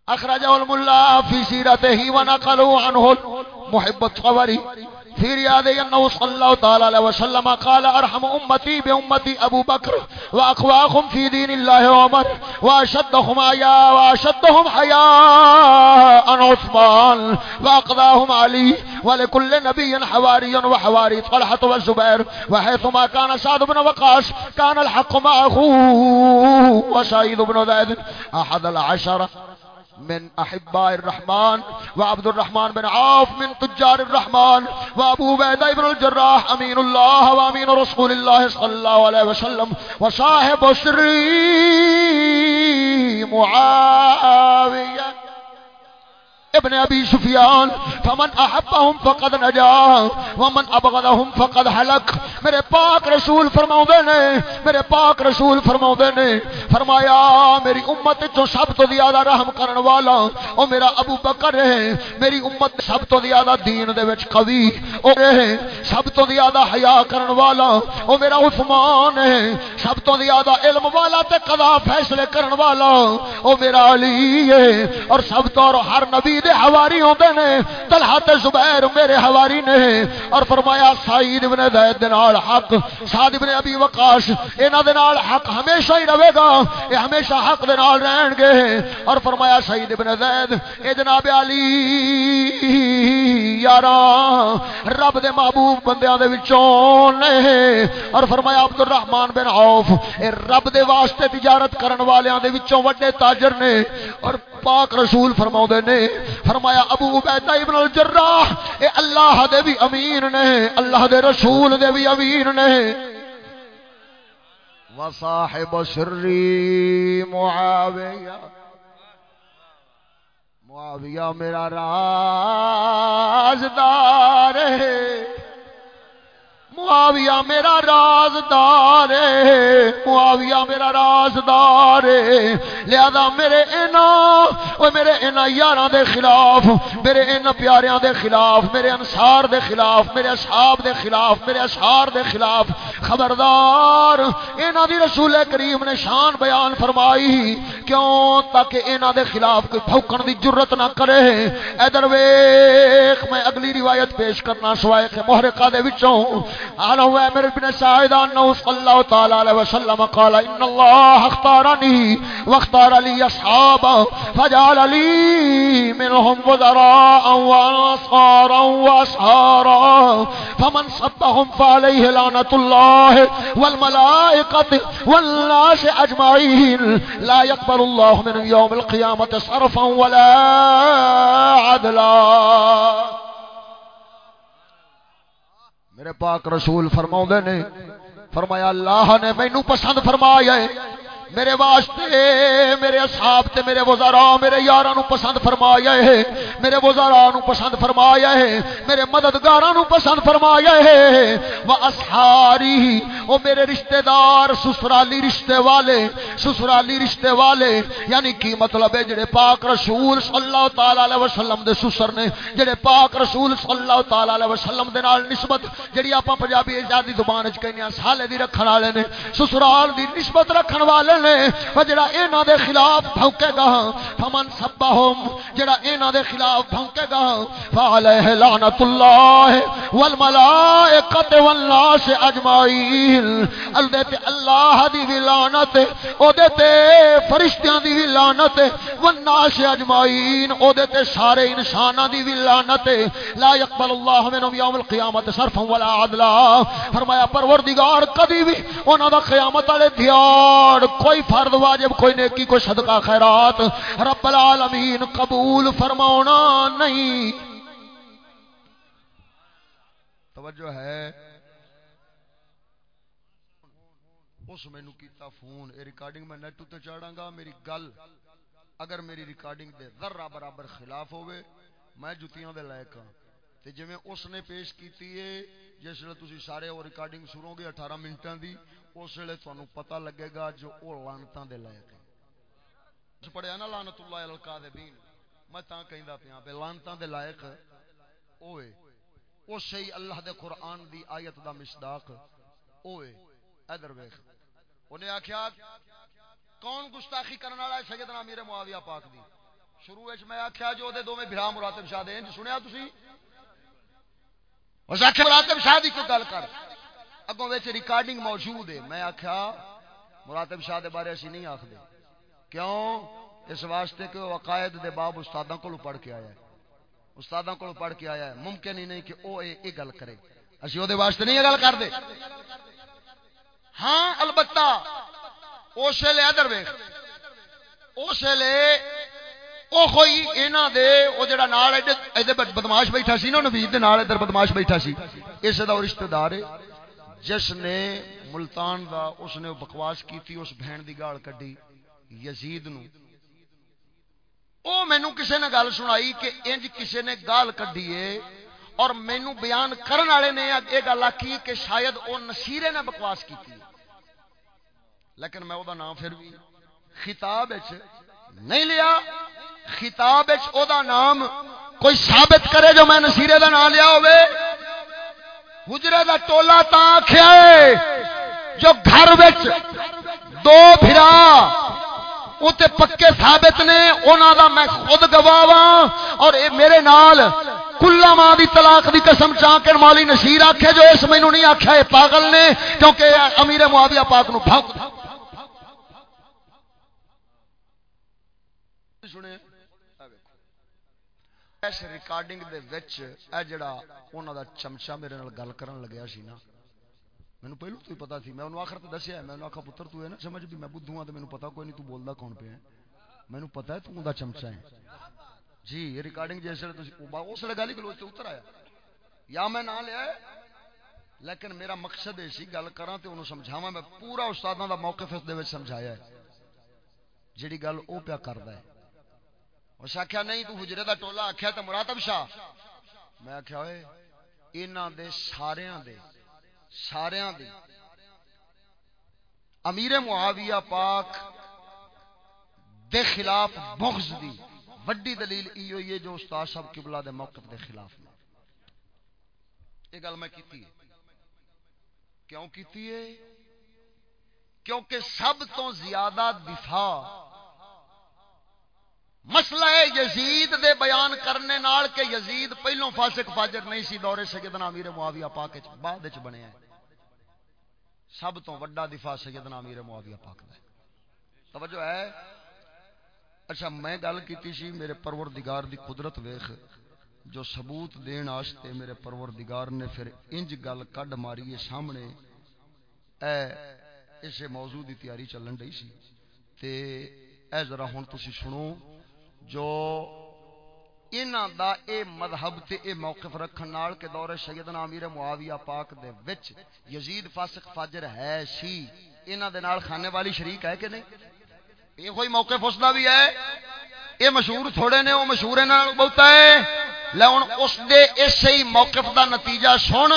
اخراج الملا فی سیرت ہی ونقلوا عنہ محبت خبری في رياضه أنه صلى الله تعالى عليه وسلم قال أرحم أمتي بأمتي أبو بكر وأقواهم في دين الله عمر وأشدهم حياء وأشدهم حياء عثمان وأقضاهم علي ولكل نبي حواري وحواري طلحة والزبير وحيثما كان سعد بن وقاص كان الحق معه وسعيد بن زيد أحد العشرة من احباء الرحمن وعبد الرحمن بن عوف من تجار الرحمن وابو عبیدہ ابن الجراح امین اللہ وامین رسول اللہ صلی اللہ علیہ وسلم وصاحب سری معاویہ. ابن ابی سفیان، فمن احبهم فقد نجا ومن ابغضهم فقد هلك۔ میرے پاک رسول فرماوندے نے، میرے پاک رسول فرماوندے نے، فرمایا، میری امت تو سب تو زیادہ رحم کرن والا، او میرا ابو بکر ہے، میری امت سب تو زیادہ دین دے وچ قوی، او ہے، سب تو زیادہ حیا کرن والا، او میرا عثمان ہے، سب تو زیادہ علم والا تے قضا فیصلے کرن والا، او میرا علی ہے، اور سب تو اور ہر نبی دے حواری ہوندے نے، طلحہ تے زبیر میرے حواری نے، اور فرمایا سعید ابن زید دے نال حق، سعد ابن ابی وقاص، انہاں دے نال حق ہمیشہ ہی رہے گا، اے ہمیشہ حق دے نال رہن گے۔ اور فرمایا سعید ابن زید، اے جناب علی، یارا، رب دے محبوب بندیاں دے وچوں نے۔ اور فرمایا عبد الرحمن بن عوف، اے رب دے واسطے تجارت کرن والیاں دے وچوں وڈے تاجر نے۔ اور پاک رسول فرماؤ نے، فرمایا ابو عبیدہ ابن الجراح، اے اللہ دے بھی امین نے، اللہ دے رسول دے بھی امین نے۔ وصاحب سری معاویہ۔ معاویہ میرا رازدار ہے۔ معاویہ میرا رازدار ہے، معاویہ میرا رازدار ہے۔ لہذا میرے اینا او میرے اینا یاراں دے خلاف، میرے اینا پیاریاں دے خلاف، میرے انصار دے خلاف، میرے اصحاب دے خلاف، میرے اشعار دے خلاف خبردار۔ اینا دی رسول کریم نے شان بیان فرمائی، کیوں تاکہ اینا دے خلاف کوئی بھوکن دی جرت نہ کرے۔ ادھر ویکھ میں اگلی روایت پیش کرنا سوائے کہ محرقہ دے وچوں عن عوامر بن سعيد أنه صلى الله تعالى عليه وسلم قال إن الله اختارني واختار لي أصحابا فجعل لي منهم وزراء وأنصارا وأسهارا فمن صدہم صبهم فعليه لعنة الله والملائكة والناس أجمعين لا يقبل الله من يوم القيامة صرفا ولا عدلا. میرے پاک رسول فرماؤں نے، فرمایا اللہ نے مینو پسند فرمایا ہے۔ میرے واسطے، میرے اصحاب تے، میرے وزراء، میرے یاراں نو پسند فرمایا ہے۔ میرے وزراء نو پسند فرمایا ہے۔ میرے مددگاراں نو پسند فرمایا ہے۔ وا اصحاری، او میرے رشتہ دار سسرالی رشتے والے، سسرالی رشتے والے یعنی کی مطلب ہے، جڑے پاک رسول صلی اللہ تعالی علیہ وسلم دے سسر نے، جڑے پاک رسول صلی اللہ تعالی علیہ وسلم دے نال نسبت، جڑی اپا پنجابی اجازی زبان وچ کہنے سالے دی رکھن والے نے، سسرال دی نسبت رکھن والے نے جڑا انہاں دے خلاف بھونکے گا، فمن سبہم، جڑا انہاں دے خلاف بھونکے گا، فعلیہ لعنت اللہ والملائکۃ والناس اجمعین۔ اللہ تے اللہ دی بھی لعنت او دے تے فرشتیاں دی بھی لعنت والناس اجمعین۔ او دے تے سارے انساناں دی بھی لعنت۔ لا يقبل اللہ منهم یوم القیامت صرفا ولا عدلا۔ فرمایا، پروردگار کبھی بھی انہاں دا قیامت والے دیار کوئی فرد واجب، کوئی نیکی، کوئی صدقہ، خیرات۔ رب العالمین قبول فرمانا نہیں۔ توجہ ہے۔ اس مینو کیتا فون، اے ریکارڈنگ میں نیٹ تے چاڑاں گا، میری گل، اگر میری ریکارڈنگ دے ذرہ برابر خلاف ہوئے میں جتیاں دے لائق ہاں۔ تے جویں اس نے پیش کیتی ہے، جس ویلے تسی سارے او ریکارڈنگ سنو گے 18 منٹاں دی اس ویلے تھانوں پتہ لگے گا جو او لعنتاں دے لائق ہے پڑھیا نا لعنت اللہ علی الکاذبین میں تاں کہندا پیا بے لعنتاں دے لائق اوے او صحیح اللہ دے قرآن دی آیت دا مصداق اوے ادھر ویکھ۔ انہیں آکھیا، کون گستاخی کرنے والا ہے سیدنا امیر معاویہ پاک دی؟ شروع میں آکھیا جو دے دوویں بھرا مراتب شاہ دے سنیا تسی؟ اس آخر مراتب شاہ کی کوئی گل کر۔ اگوں ریکارڈنگ موجود ہے۔ میں آخیا مراتب شاہ دے بارے اسی نہیں آخر کیوں؟ اس واسطے کہ وہ عقائد دے باب استادوں کو پڑھ کے آیا ہے۔ استادوں کو پڑھ کے آیا ہے۔ ممکن ہی نہیں کہ وہ یہ گل کرے۔ اسی وہ واسطے نہیں یہ گل کر دے ہاں البتہ اس لیے ادھر ویخ اس لیے او کوئی اینا دے، او جڑا نال ایدے بدماش بیٹھا سی نا نبی دے نال ادھر بدماش بیٹھا سی۔ اس دا رشتہ دار ہے۔ جس نے ملتان دا، اس نے بکواس کیتی، اس بہن دی گال کڈی، یزید نو۔ او مینوں کسے نے گل سنائی کہ انج کسے نے گال کڈی ہے اور مینوں بیان کرن والے نے یہ گل آکی کہ شاید او نصیرے نے بکواس کیتی۔ لیکن میں او دا نام پھر بھی خطاب وچ نہیں لیا۔ خطاب وچ او دا نام کوئی ثابت کرے جو میں نصیرے دا نام لیا ہوئے گجرے دا ٹولا تا آخیا جو گھر وچ دو بھرا تے پکے ثابت نے، انہاں دا میں خود گواہ اور اے میرے نال کلا ماں دی طلاق دی قسم چاہ مالی نشیر آکھے جو اس مینوں نہیں آکھیا، اے پاگل نے، کیونکہ امیر معاویہ پاک نو بھوک سنے اس ریکارڈنگ دے وچ اے جڑا انہاں دا چمچا میرے نال گل کرن لگیا سی نا، مینوں پہلو تو ہی پتہ سی، میں انہوں آخر تے دسیا میں انہوں آکھا پتر تو ہے نا، سمجھ بھی میں بدھو ہاں تے مینوں پتہ، کوئی نہیں تو بولدا کون پہ ہے؟ مینوں پتہ ہے تو دا چمچا ہے۔ جی یہ ریکارڈنگ جیسے تسی اس لے گالی گلوچ تے اتر آیا۔ یا میں نہ لیا ہے، لیکن میرا مقصد ہے سی، گل کراں تے انہوں سمجھاواں، میں پورا استاداں دا موقف اس دے وچ سمجھایا ہے۔ جڑی گل او پیا کردا ہے۔ اس آخیا نہیں، تو حجرے دا ٹولا آخیا تو مراتب شاہ۔ میں آخیا ہوئے انہوں دے ساریاں دے ساریاں دے۔ امیر معاویہ پاک دے خلاف بغض دی۔ وڈی دلیل ایو یہ جو استاد صاحب قبلہ دے موقف دے خلاف میں یہ گل میں کیتی ہے۔ کیوں کیتی ہے؟ کیونکہ سب تو زیادہ دفاع مسئلہ ہے یزید دے بیان کرنے نال کہ یزید پہلو فاسق فاجر نہیں سی، دورے سیدنا امیر معاویہ پاک بعد وچ بنیا ہے سب تو وڈا دفاع سیدنا امیر معاویہ پاک دا توجہ ہے؟ اچھا میں گل کیتی سی، میرے پروردگار دی قدرت ویخ جو ثبوت دین آستے میرے پروردگار نے پھر انج گل کڈ ماری ہے سامنے۔ اے، اسے موضوع دی تیاری چلن ڈئی سی۔ تے، اے ذرا ہن تسی سنو۔ جو انہاں دا اے مذہب تے اے موقف رکھن نال کہ دور سیدنا امیر معاویہ پاک دے وچ یزید فاسق فاجر ہے سی انہاں دے نال خانے والی شریک ہے کہ نہیں؟ یہ کوئی موقف اس دا بھی ہے؟ یہ مشہور تھوڑے نے، وہ مشہور انہاں بہت ہے۔ لے ہن اس دے اسی موقف دا نتیجہ سن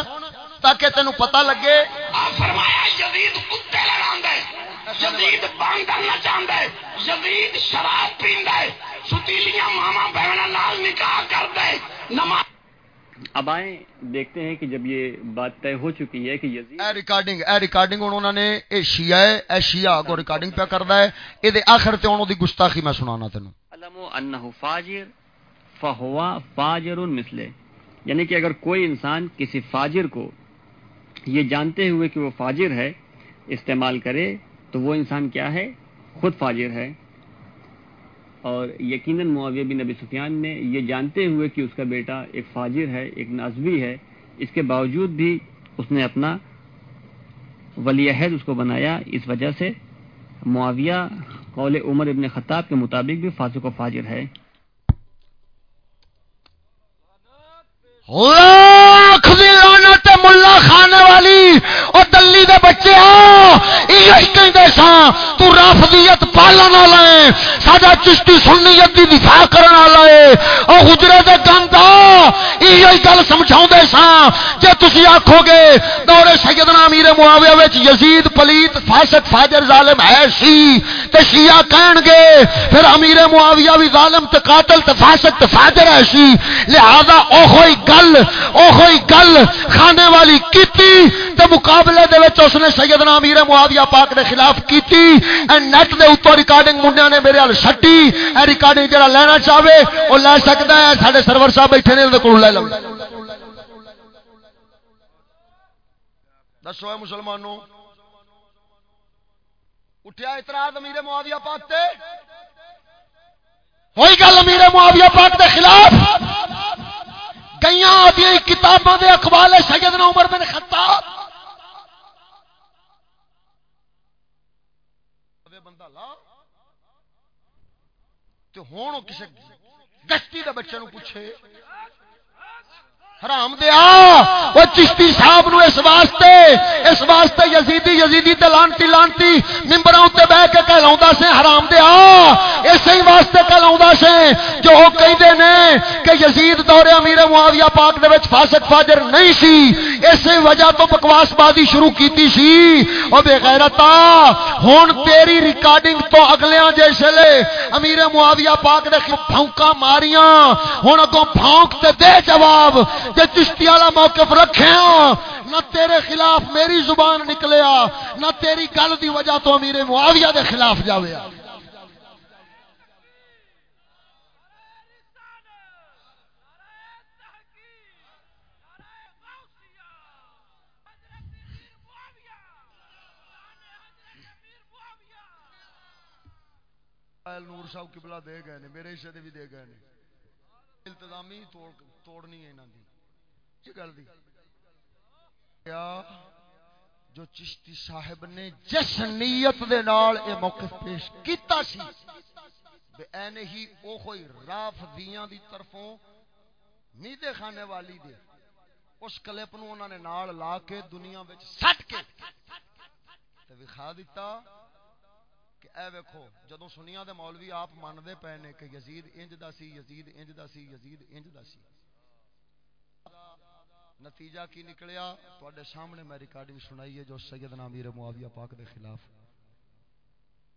تاکہ تینوں پتہ لگے۔ فرمایا، یزید کتے لڑاندا ہے۔ یزید باندر نچاندا ہے یزید شراب پیندا ہے ستیلیاں ماما بہن نال نکاح کردا ہے نماز اب آئیں دیکھتے ہیں کہ جب یہ بات طے ہو چکی ہے کہ یزید اے ریکارڈنگ اے ریکارڈنگ انہوں نے اے شیعہ ہے اے شیعہ کو ریکارڈنگ پہ کردا ہے اے دے آخر تے انہوں دی گستاخی میں سنانا تینوں۔ علم انہ فاجر فہوا فاجر مثلے۔ یعنی کہ اگر کوئی انسان کسی فاجر کو یہ جانتے ہوئے کہ وہ فاجر ہے استعمال کرے تو وہ انسان کیا ہے؟ خود فاجر ہے۔ اور یقیناً معاویہ بن نبی سفیان نے یہ جانتے ہوئے کہ اس کا بیٹا ایک فاجر ہے، ایک نازوی ہے۔ اس کے باوجود بھی اس نے اپنا ولی عہد اس کو بنایا۔ اس وجہ سے معاویہ قول عمر ابن خطاب کے مطابق بھی فاسق و فاجر ہے۔ لاکھ دی ملا خانے والی اور دلی دے بچے ہاں، آ یہ کہندے ساں تو رافضیت پالن والا ہے ساڈا چشتی سنیت دی دفاع کرن والا ہے او حجرے دے گندا یہ گل سمجھاوندے ساں۔ جے تسی آکھو گے دور سیدنا امیر معاویہ وچ یزید، پلیت، فاسق، فاجر، ظالم ہے سی تے شیعہ کہن گے، پھر امیر معاویہ بھی ظالم تے قاتل تے فاسق تے فاجر ہے سی لہذا او ہوئی گل او ہوئی گل خانے والی کیتی، تے مقابلے دے وچ اس نے سیدنا امیر معاویہ پاک دے خلاف کیتی۔ اے نیٹ دے اوپر ریکارڈنگ منڈیاں نے میرے ال سٹی اے ریکارڈنگ جڑا لینا چاہے او لے سکدا ہے ساڈے سرور صاحب بیٹھے نے اودے کول لے لو دسو اے مسلمانوں اٹھیا اعتراض امیر معاویہ پاک تے ہوئی گل امیر معاویہ پاک دے خلاف گئیاں آدی کتاباں دے اقبال سیدنا عمر بن خطاب بندہ لا تو ہوں کسی گشتی کا بچے پوچھے حرام دیا۔ وہ چشتی صاحب نو اس واسطے اس واسطے یزیدی یزیدی تے لانتی لانتی ممبراں تے بیٹھ کے کہلاوندا سے حرام دیا۔ اسی واسطے کہلاوندا سے جو او کہندے نے کہ یزید دور امیر معاویہ پاک دے وچ فاسق فاجر نہیں سی۔ اسی وجہ تو بکواس بازی شروع کیتی سی۔ او بے غیرتا، ہن تیری ریکارڈنگ تو اگلیاں جیسے لے امیر معاویہ پاک دے بھونکا ماریاں۔ ہن اگوں بھونک تے دے جواب۔ کہ چشتی والا موقف رکھے ہاں۔ نہ تیرے خلاف میری زبان نکلیا نہ تیری گل دی وجہ تو امیر معاویہ دے خلاف جاوے نور صاحب قبلہ دے گئے نے، میرے حصے بھی دے گئے نے۔ التزامی توڑ توڑنی ہے انہاں دی۔ یہ گل دی۔ جو چشتی صاحب نے جس نیت دے نال اے موقف پیش کیتا سی، بے این ہی او کوئی رافضیاں دی طرفوں میدے خانے والی دے، اس کلپ نو انہاں نے نال لا کے دنیا وچ سٹ کے تے وکھا دیتا کہ اے ویکھو، جدوں سنیاں دے مولوی آپ ماندے پے نے کہ یزید انج دا سی، یزید انج دا سی، یزید انج دا سی۔ نتیجہ کی نکلیا؟ تواڈے سامنے میں ریکارڈنگ سنائی ہے جو سیدنا امیر معاویہ پاک دے خلاف۔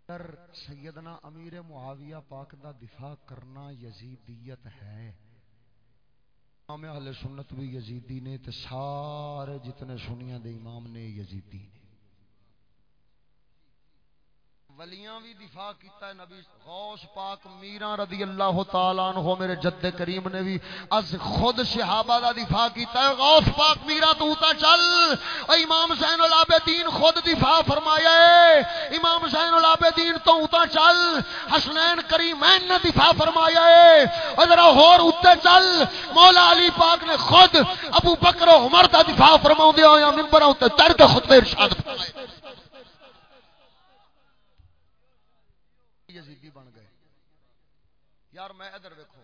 در سیدنا امیر معاویہ پاک دا دفاع کرنا یزیدیت ہے۔ امام اہل سنت بھی یزیدی نے تے سارے جتنے سنیاں دے امام نے یزیدی نے ولیاں بھی دفاع کیتا ہے نبی غوث پاک میران رضی اللہ تعالی عنہ میرے جد کریم نے بھی از خود صحابہ دا دفاع کیتا ہے۔ غوث پاک میرا تو تا چل۔ امام حسین العابدین خود دفاع فرمایا ہے۔ امام حسین العابدین تو تا چل۔ حسنین کریمین نے دفاع فرمایا ہے۔ اور ذرا اور اوتے چل۔ مولا علی پاک نے خود ابو بکر و عمر دا دفاع فرماوندے ہویا منبراں تے چڑھ کے خطبے ارشاد فرمایا یزیدی بن گئے۔ یار میں ادھر ویکو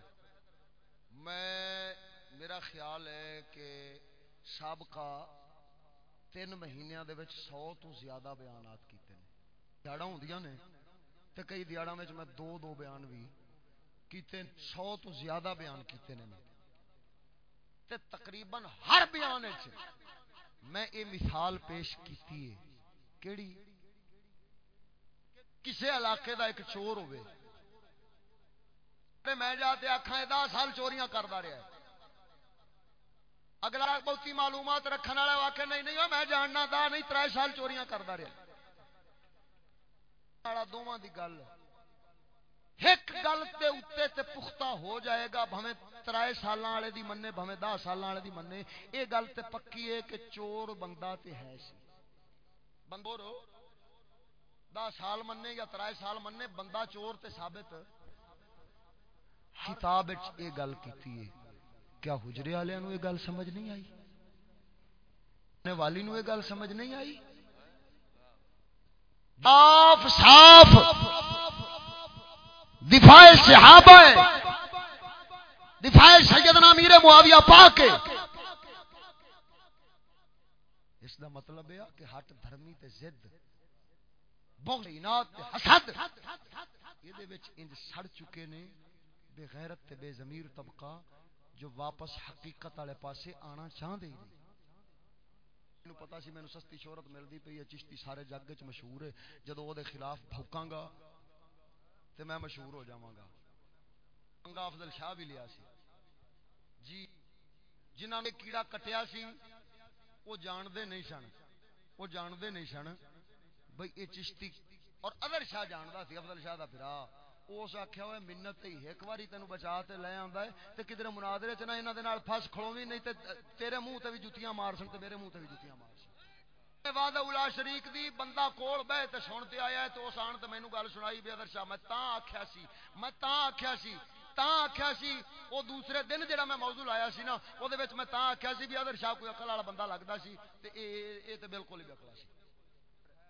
میں، میرا خیال ہے کہ سابقہ تین مہینوں دے وچ سو تو زیادہ بیانات کیتے ہیں دیہڑا ہوں نے تے کئی دیہڑا میں دو دو بیان بھی کیتے، سو تو زیادہ بیان کیتے ہیں تے تقریباً ہر بیان میں یہ مثال پیش کیتی ہے۔ کیڑی؟ کسی علاقے دا ایک چور ہوے میں جاتے آخا دس سال چوریاں کرتا رہا اگلا بہتی معلومات رکھنے والا واقع نہیں نہیں میں جاننا دا نہیں تر سال چوریاں کرتا رہا دونوں کی گل۔ ایک گل تے اتنے تے پختہ ہو جائے گا، بھویں ترائے سال والے دی منے بھویں دس سال والے دی منے یہ گل تے پکی ہے کہ چور بندہ تے ہے سی۔ بندو رو دس سال منے یا ترائے سال منے بندہ چور تے ثابت۔ کتاب یہ گل کی کیا حجرے والوں یہ گل سمجھ نہیں آئی؟ والی نو یہ گل سمجھ نہیں آئی؟ صاف صاف۔ دفاع صحابہ دفاع سیدنا میرے معاویہ پاک اس دا مطلب ہے کہ ہٹ دھرمی تے زد حسد۔ یہ دے وچ انج سڑ چکے نے، بے غیرت تے بے ضمیر طبقہ جو واپس حقیقت والے پاسے آنا چاہتے ہی نہیں۔ پتا سی مینو سستی شہرت ملتی پی ہے، چشتی سارے جگ چ مشہور ہے۔ جدو وہ خلاف بھوکاں گا تے میں مشہور ہو جاواں گا۔ انگا افضل شاہ بھی لیا سی۔ جی جنہوں نے کیڑا کٹیا سی وہ جانتے نہیں سن۔ وہ جانتے نہیں سن۔ بھائی یہ چشتی، اور ادر شاہ جانتا سی، افضل شاہ کا پھرا اس آخیا ہوئے، منت ایک باری تین بچا تے لے آتا ہے تو کدھر منادرے چ نہ یہاں فس کھڑو بھی نہیں تے تیرے منہ تے بھی جتیاں مار سن میرے منہ تے بھی جتیاں مار سن۔ بعد الا شریک دی، بندہ کول بہ تے سنتے آیا تو اس آن تو مینو گل سنائی بے ادر شاہ، میں تا آخیا سی، میں تا آخیا سی تا آخیا سی وہ دوسرے دن جہاں میں موضوع آیا سی نا وہ میں آخیا سی بھی ادر شاہ، کوئی اکل والا بندہ لگتا سی یہ تو بالکل ہی اکلا سی۔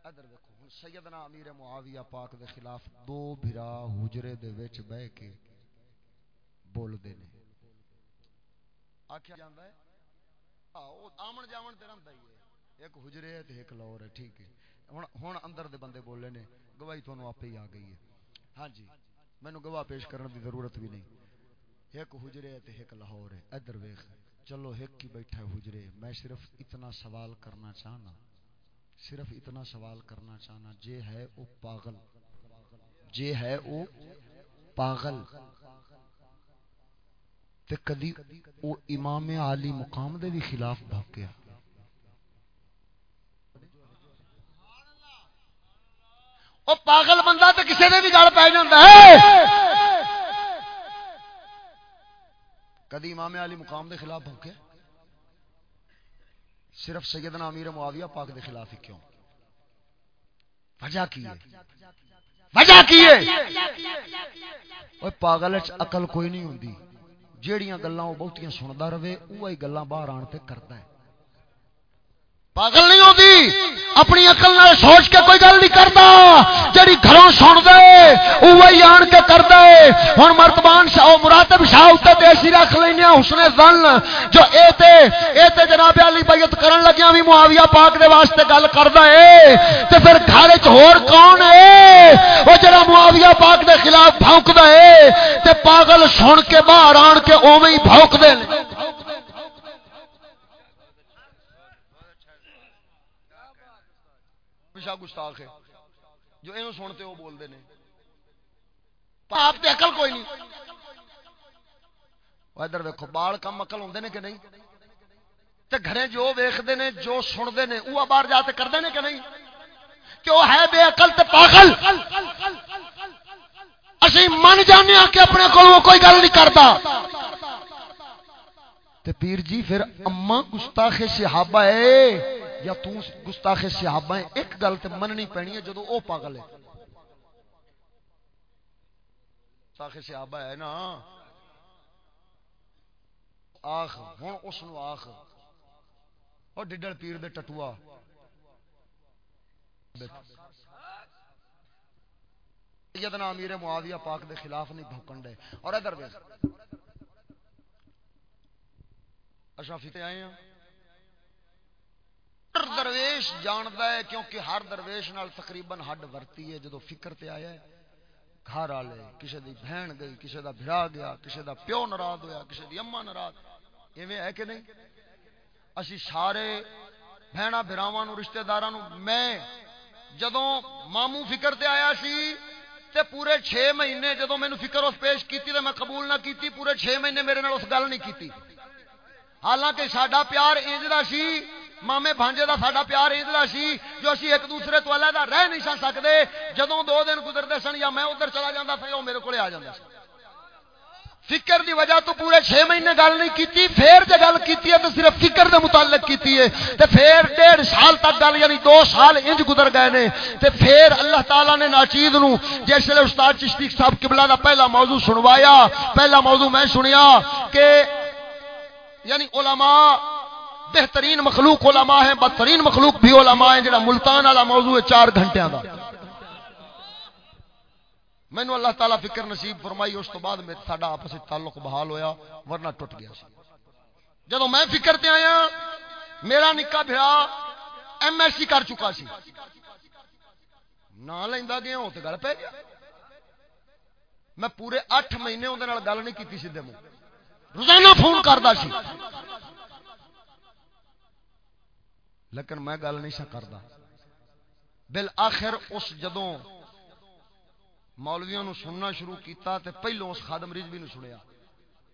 ادھر دیکھو ہوں سیدنا امیر معاویہ پاک دے خلاف دو بھرا حجرے دے وچ بہ کے بول دے نے۔ آکھیا جاندا ہے؟ او آمن جاون تے رہندا ہی ہے۔ ایک حجرے ہے تے ایک لور ہے، ٹھیک ہے۔ ہن ہن اندر دے بندے بولے نے، گواہی تانوں اپے ہی آ گئی ہے۔ ہاں جی مینوں گواہ پیش کرن دی ضرورت بھی نہیں۔ ایک حجرے تے ایک لاہور ہے، ادھر ویکھ۔ چلو ایک کی بیٹھا ہے حجرے۔ میں صرف اتنا سوال کرنا چاہنا صرف اتنا سوال کرنا چاہنا، جے ہے او پاگل۔ جے ہے او پاگل۔ تے کدی او امام عالی مقام دے بھی خلاف بھاگیا۔ او پاگل بندہ تے کسے دے بھی گل پہ جاندا ہے! کدی امام علی مقام دے خلاف بھاگیا؟ صرف سیدنا امیر معاویہ پاک دے خلاف ہی کیوں؟ وجہ کی ہے؟ وجہ کی ہے؟ پاگل وچ عقل کوئی نہیں ہوندی۔ جیڑیاں گلاں او بہتیاں سندا رہے، اوہی گلاں باہر آن تے کردا ہے۔ پاگل نہیں ہوندی؟ اپنی اقل نال سوچ کے کوئی گل نہیں کرتا۔ جڑی گھروں سن دے وہی آن کے کر دے۔ ہوں مرتبان شاہ مراتب شاہ اتنے تے اسی رکھ لینا اس نے زن، جو اے تے اے تے جناب علی بیعت کرن لگیا بھی معاویہ پاک دے واسطے گل کردا اے۔ تے پھر گھر وچ ہور کون اے؟ او جڑا معاویہ پاک دے خلاف بھونکدا اے، تے پاگل سن کے باہر آن کے اوویں ہی بھونک دے ہمیشہ گستاخ ہے۔ جو یہ سنتے وہ بولتے ہیں۔ آپ تے اکل کوئی نہیں۔ ادھر ویکو بال کم اکل ہوں کہ نہیں؟ تے گھرے جو ویختے ہیں جو سنتے ہیں وہ باہر جا کے کرتے ہیں کہ نہیں؟ کہ وہ ہے بے عقل تے پاگل۔ اسی من جانے کہ اپنے کو وہ کوئی گل نہیں کرتا۔ تے پیر جی پھر اما گستاخ صحابہ ہے۔ یا تو گستاخ صحابہ ہے ایک گل تے مننی پینی ہے جدو او پاگل ہے۔ گستاخ صحابہ ہے نا۔ آخ ہوں اس آخ۔ اور ڈڈل پیر دے ٹٹوا سیدنا امیر معاویہ پاک دے خلاف نہیں بھوکن دے۔ اور ادھر ویس اشافی اچھا، تے آئے ہیں۔ درویش جاندا ہے کیونکہ ہر درویش نال تقریباً ہڈ ورتی ہے، جدو فکر تے آیا ہے۔ گھر والے کسی دی بہن گئی کسی دا بھرا گیا کسی دا پیو ناراض ہویا کسی دی اما ناراض۔ ایویں ہے کہ نہیں؟ اسی سارے بہنا براواں نو رشتہ داراں نو میں جدوں مامو فکر تے آیا سی تے پورے 6 مہینے جدوں مینوں فکر اس پیش کیتی تے میں قبول نہ کیتی، پورے 6 مہینے میرے نال اس گل نہیں کیتی۔ حالانکہ ساڈا پیار انج دا سی مامے بھانجے دا ساڈا پیار انج سی جو اسی ایک دوسرے تو علیحدہ رہ نہیں سن سکدے جدوں دو دن گزرتے سن یا میں ادھر چلا جاندا سی او میرے کولے آ جاندا سی فکر دی وجہ تو پورے چھ مہینے گل نہیں کیتی پھر جے گل کیتی ہے تو صرف فکر دے متعلق کیتی ہے تے پھر ڈیڑھ سال تک گل یعنی دو سال انج گزر گئے نے تے پھر اللہ تعالی نے ناچید نو جس ویلے استاد چشتی صاحب قبلہ دا پہلا موضوع سنوایا پہلا موضوع میں سنیا کہ یعنی علماء بہترین مخلوق علماء ہیں، بدترین مخلوق بھی علماء ہیں، جڑا ملتان والا موضوع ہے چار گھنٹے دا۔ مینو اللہ تعالیٰ فکر نصیب فرمائی، اس تو بعد میں ساڈا آپس تعلق بحال ہویا، ورنہ ٹوٹ گیا سی۔ جدو میں فکر تے آیا، میرا نکا بھرا ایم ایس سی کر چکا سی۔ نہ لینا گیا ہوں تو گل پہ گیا۔ میں پورے اٹھ مہینے اندر گل نہیں کی سیدے منہ۔ روزانہ فون کرتا سی۔ لیکن میں گل نہیں سا کرتا بالآخر اس جدوں مولویوں نو سننا شروع کیتا تے پہلو اس خادم رضوی نو سنیا۔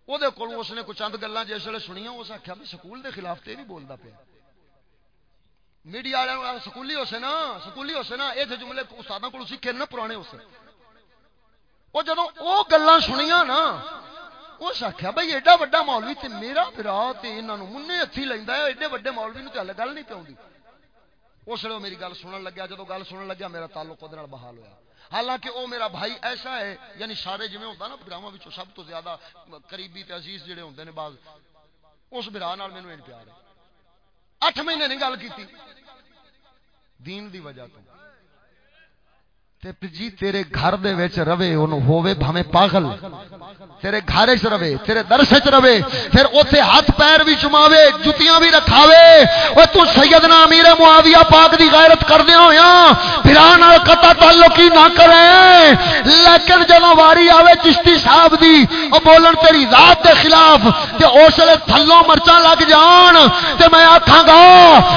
او دے کولوں اس نے کچھ چند گلاں جس ویلے سنیاں، اس آکھیا بھی سکول دے خلاف تے نہیں بولدا پیا۔ میڈیا والے سکولی ہوسے نا، سکولی ہوسے نا اے جملے استاداں کولوں سیکھے نا پرانے ہوسے۔ او جدوں او گلاں سنیاں نا اس آخیا بھائی ایڈا وڈا مولوی تے میرا برا تے انہاں نو مننے ہتھی ہے ایڈے وڈے مولوی نو تے ہل گل نہیں پیوندی اس لیے میری گل سنن لگیا جدوں گل سنن لگیا میرا تعلق اودے نال بحال ہویا حالانکہ او میرا بھائی ایسا ہے یعنی سارے جی ہوتا نا براواں سب تو زیادہ قریبی تے عزیز جڑے ہوندے نے بعض اس برا نال مینوں پیار ہے اٹھ مہینے نہیں گل کیتی دین دی وجہ تو تے جی تیرے گھر دے وچ رہے اونوں ہووے بھاویں پاگل تیرے گھر وچ رہے تیرے درس وچ رہے پھر اوتھے ہاتھ پیر بھی چماوے جُتیاں بھی رکھاوے او تو سیدنا امیر معاویہ پاک دی غیرت کردے ہویا بھرا نال قطع تعلق ہی نہ کرے لیکن جدوں واری آوے چشتی صاحب دی او بولن تیری ذات دے خلاف تے اس لے تھلوں مرچاں لگ جان تے میں آکھاں گا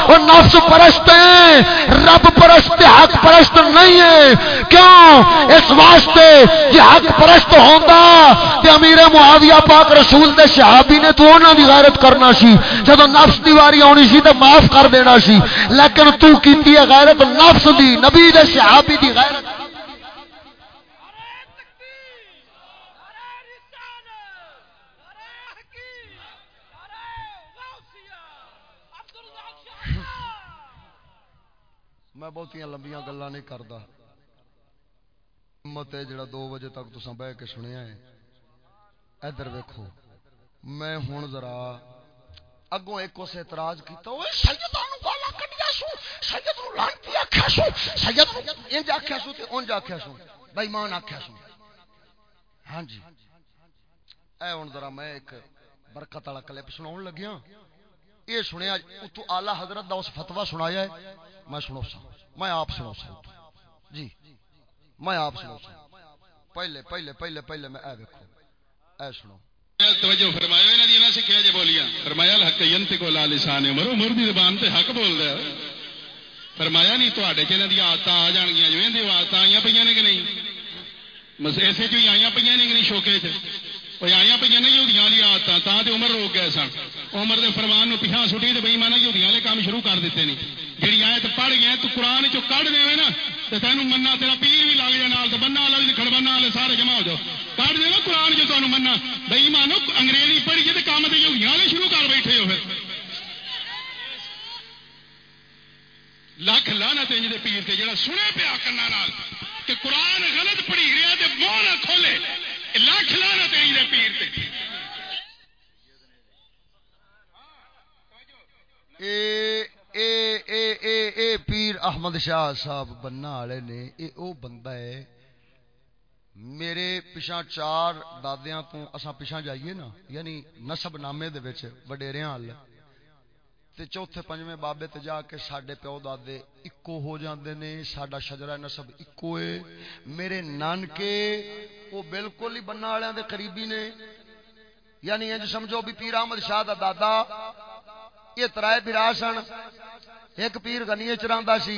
او نفس پرست ہے رب پرست حق پرست نہیں ہے کیوں؟ اس واسطے یہ حق پرست ہوتا کہ امیر معاویہ پاک رسول دے صحابی نے تو انہاں دی غیرت کرنا سی۔ جب نفس دی واری آنی سی تو معاف کر دینا سی۔ لیکن تو کیتی ہے غیرت نفس دی، نبی دے صحابی دی غیرت۔ میں بہت لمبیاں گلا نہیں کرتا مت ہے جڑا دو بجے تک تسا بہ کے سنیا ہے۔ ادھر ویکھو، میں ہوں ذرا اگوں ایک اس اعتراض کیتا سیداں نو کڈیا سو، سید نو لانتی آکھیا سو، سید انج آکھیا سو تے آکھیا سو بے ایمان آکھیا سو۔ ہاں جی۔ اے ہن ذرا میں ایک برکت والا کلپ سناون لگیا یہ سنیا تو اعلی حضرت دا اس فتوی سنایا ہے۔ میں سنو سا میں آپ سنو سا جی۔ میں آپ سنو پہلے پہلے پہلے پہلے میں اے دیکھو اے سنو توجہ فرمایا، انہاں دی نہ سکھیا جے بولیاں۔ فرمایا، الحق ینتق لا لسان عمر عمر دی زبان تے حق بولدا ہے۔ فرمایا نہیں، تواڈے چ انہاں دی عادتاں آ جان گیاں جویں دی عادتاں آئیاں پیاں نے کہ نہیں؟ بس ایسے جو آئیاں پیاں نے کہ نہیں شوکے چ وہ آیا پہ نہیں یہودیاں والی آدت تا تے عمر روک گئے سن عمر دے فرمان نو پیچھا سٹی تے بئی مانا یہودیاں والے کام شروع کر دیتے نہیں جی آیت پڑھ گئے تو قرآن چو کھ دے نا تو تینوں منا تیرا پیر بھی لگ جائے نال تو بننا والا بھی کھڑبنا والے سارے جمع ہو جاؤ کٹ دے نا قرآن چ تمہیں منا بئی مانو انگریزی پڑھی تو کام تو یہودیاں والے شروع کر بیٹھے ہو پھر لکھ لانا تین دے پیر تے جڑا سنے پیا کنا نال کہ قرآن غلط پڑھی رہا تے منہ نہ کھولے لکھ لانا تین دے پیر تے۔ اے اے اے اے اے پیر احمد شاہ صاحب بننا والے نے، اے او بندہ ہے۔ میرے پچھا چار دادیاں تو اساں پچھا جائیے نا یعنی نسب نامے دے وچ وڈیریاں وال تے چوتھے پنجویں بابے تے جا کے ساڈے پیو دادے اکو ہو جاندے نے، ساڈا شجرہ نسب اکو ہے۔ میرے نانکے وہ بالکل ہی بننا والوں دے قریبی نے۔ یعنی انج سمجھو بھی پیر احمد شاہ دا دادا، یہ ترائے برا سن ایک پیر گنی چراندا سی۔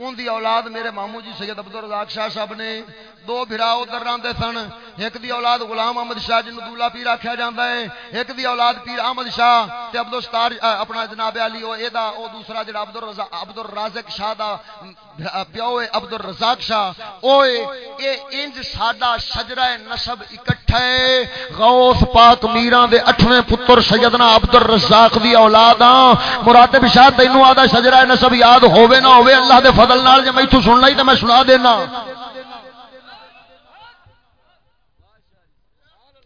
ان دی اولاد میرے مامو جی سید عبد الرزاق شاہ صاحب نے۔ دو بھرا ادھر راندے سن۔ ایک دی اولاد غلام احمد شاہ جن دولا پیر آکھیا جاندا ہے۔ ایک دی اولاد پیر احمد شاہ تے عبد الستار اپنا جناب علی، او اے دا او دوسرا جڑا عبد الرزاق عبد الرازق شاہ دا پیو ہے عبد الرزاق شاہ۔ اوے اے انج ساڈا شجرہ نسب اکٹھا ہے۔ غوث پاک میراں دے اٹھویں پتر سیدنا عبد الرزاق دی اولاد ہاں مراتب شاہ تینوں آدا شجرہ نسب یاد ہووے نہ ہووے، اللہ دے فضل نال جے میں تو سن لئی تے میں سنا دینا۔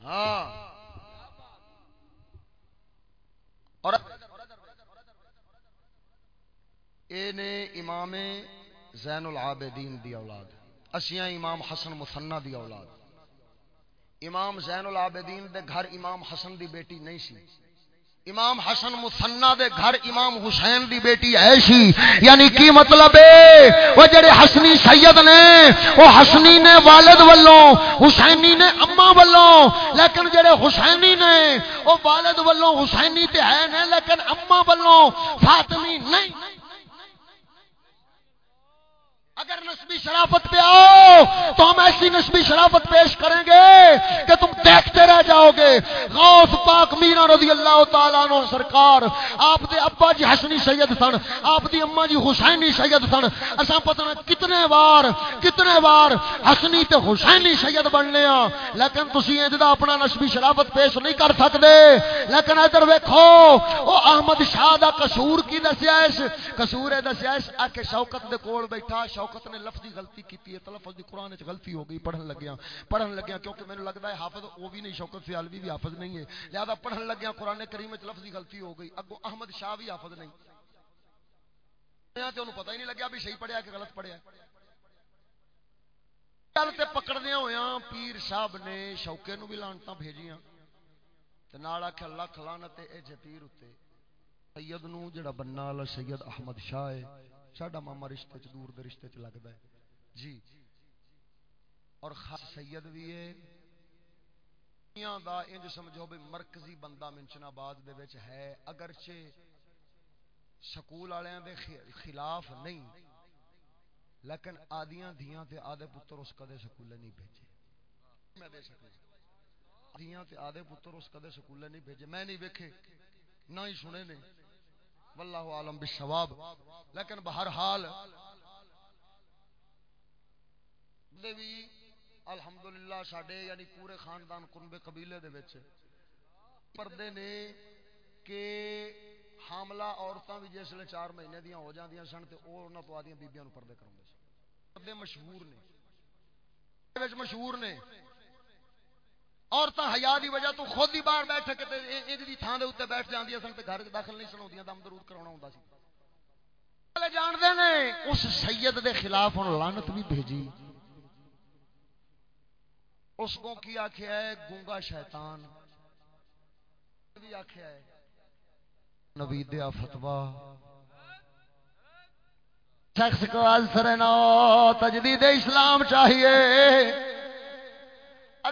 ہاں۔ اور اے نے امام زین العابدین دی اولاد، اسیاں امام حسن مثنہ دی اولاد۔ امام زین العابدین دے گھر امام حسن دی بیٹی نہیں سی۔ امام حسن مسنا دے گھر امام حسین دی بیٹی ہے یعنی کی مطلب ہے؟ وہ جڑے حسنی سید نے، وہ حسنی نے والد والوں حسینی نے اما والوں لیکن جڑے حسینی نے، وہ والد والوں حسینی تے ہے نے، لیکن اما والوں فاطمی نہیں۔ اگر نسبی شرافت پہ آؤ، تو ہم ایسی نسبی شرافت پیش کریں گے کہ تم دیکھتے رہ جاؤ گے۔ غوث پاک میرا رضی اللہ تعالیٰ عنہ سرکار، آپ دے ابا جی حسنی سید سن، آپ دی اما جی حسینی سید سن۔ اساں پتہ نہ کتنے بار کتنے بار حسنی تے حسینی سید بننے ہاں لیکن تسی انج دا اپنا نسبی شرافت پیش نہیں کر سکدے۔ لیکن ادھر ویکھو، او احمد شاہ دا قصور کی دسیا اس؟ قصور ہے دسیا اس؟ آ کے شوکت دے کول بیٹھا، شوکت شوکت نے لفظی غلطی کی ہے، تلفظ دی قرآن چ غلطی ہو گئی، پڑھن لگیا پڑھن لگیا کیونکہ مینوں لگتا ہے حافظ وہ بھی نہیں، شوکت سیالوی بھی حافظ نہیں ہے۔ لہذا پڑھن لگیا قرآن کریم چ لفظی غلطی ہو گئی۔ اگو احمد شاہ بھی حافظ نہیں۔ انہوں پتہ ہی نہیں لگیا بھی صحیح پڑھیا کہ غلط پڑھیا گل تے پکڑدیا ہوا پیر صاحب نے شوکے نو بھی لانتا بھیجیاں۔ نال آخیا لکھ لانت اے جتیر اتنے سید نو جڑا بننا والا سید احمد شاہ ہے۔ ساڈا ماما رشتے چ دور دے رشتے چ لگتا ہے۔ جی۔ اور خاص سید بھی ہے۔ دا انج سمجھو بھی مرکزی بندہ منشن آباد دے وچ ہے۔ اگرچہ سکول والے دے خلاف نہیں، لیکن آدیاں دھیاں تے آدھے پتر اس کدے سکولے نہیں بھیجے۔ میں دے سکوں۔ دھیاں تے آدھے پتر اس کدے سکولے نہیں بھیجے۔ میں نہیں ویکھے، نہ ہی سنے نے۔ واللہ عالم بالثواب لیکن بہرحال بھی الحمدللہ ساڈے یعنی پورے خاندان کنبے قبیلے دے وچ پردے نے کہ حاملہ عورتاں بھی جس لے چار مہینے دیاں ہو جاندیاں سن تے او انہاں تو آدیاں بیبییاں نو پردے کراوندے سن۔ پردے مشہور نے۔ وچ مشہور نے۔ عورتیں حیا دی وجہ تو خود ہی باہر بیٹھ کے دی تھان دے اوتے بیٹھ جاندیاں سن تے گھر داخل نہیں سناوندیاں دم درود کراونا ہوندا سی۔ جانتے نے، اس سید دے خلاف ہن لعنت بھی بھیجی۔ اس کو کی آخیا ہے؟ گونگا شیطان۔ بھی آخیا ہے، نبی دیا فتوا شخص کو از سرنا تجدید اسلام چاہیے۔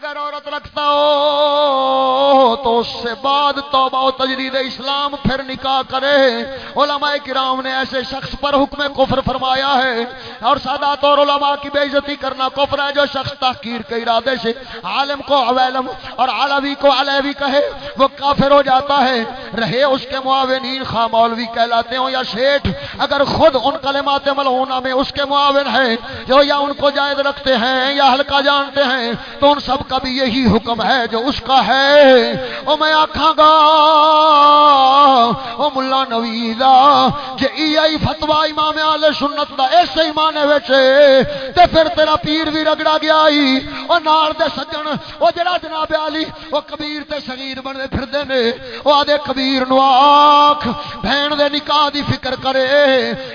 اگر عورت رکھتا ہو تو اس سے بعد توبہ و تجدید اسلام پھر نکاح کرے۔ علماء کرام نے ایسے شخص پر حکم کفر فرمایا ہے۔ اور سادات اور علماء کی بے عزتی کرنا کفر ہے جو شخص تحقیر کے ارادے سے عالم کو اویلم اور علوی کو علیوی کہے، وہ کافر ہو جاتا ہے۔ رہے اس کے معاونین خواہ مولوی کہلاتے ہوں یا شیٹھ، اگر خود ان کلمات ملعونہ میں اس کے معاون ہیں جو یا ان کو جائز رکھتے ہیں یا ہلکا جانتے ہیں، تو ان سب کا بھی یہی حکم ہے جو اس کا ہے۔ او میں آکھاں گا، او ملا نویزا جے ای آئی فتوہ امام آل سنت دا ایسے ہی مانے ویچے تے پھر تیرا پیر بھی رگڑا گیا ہی او نار دے سجن، او جڑا جناب علی، او کبیر تے صغیر بنے پھر دے نے۔ او آدھے کبیر نو آکھ بہن دے نکاح دی فکر کرے۔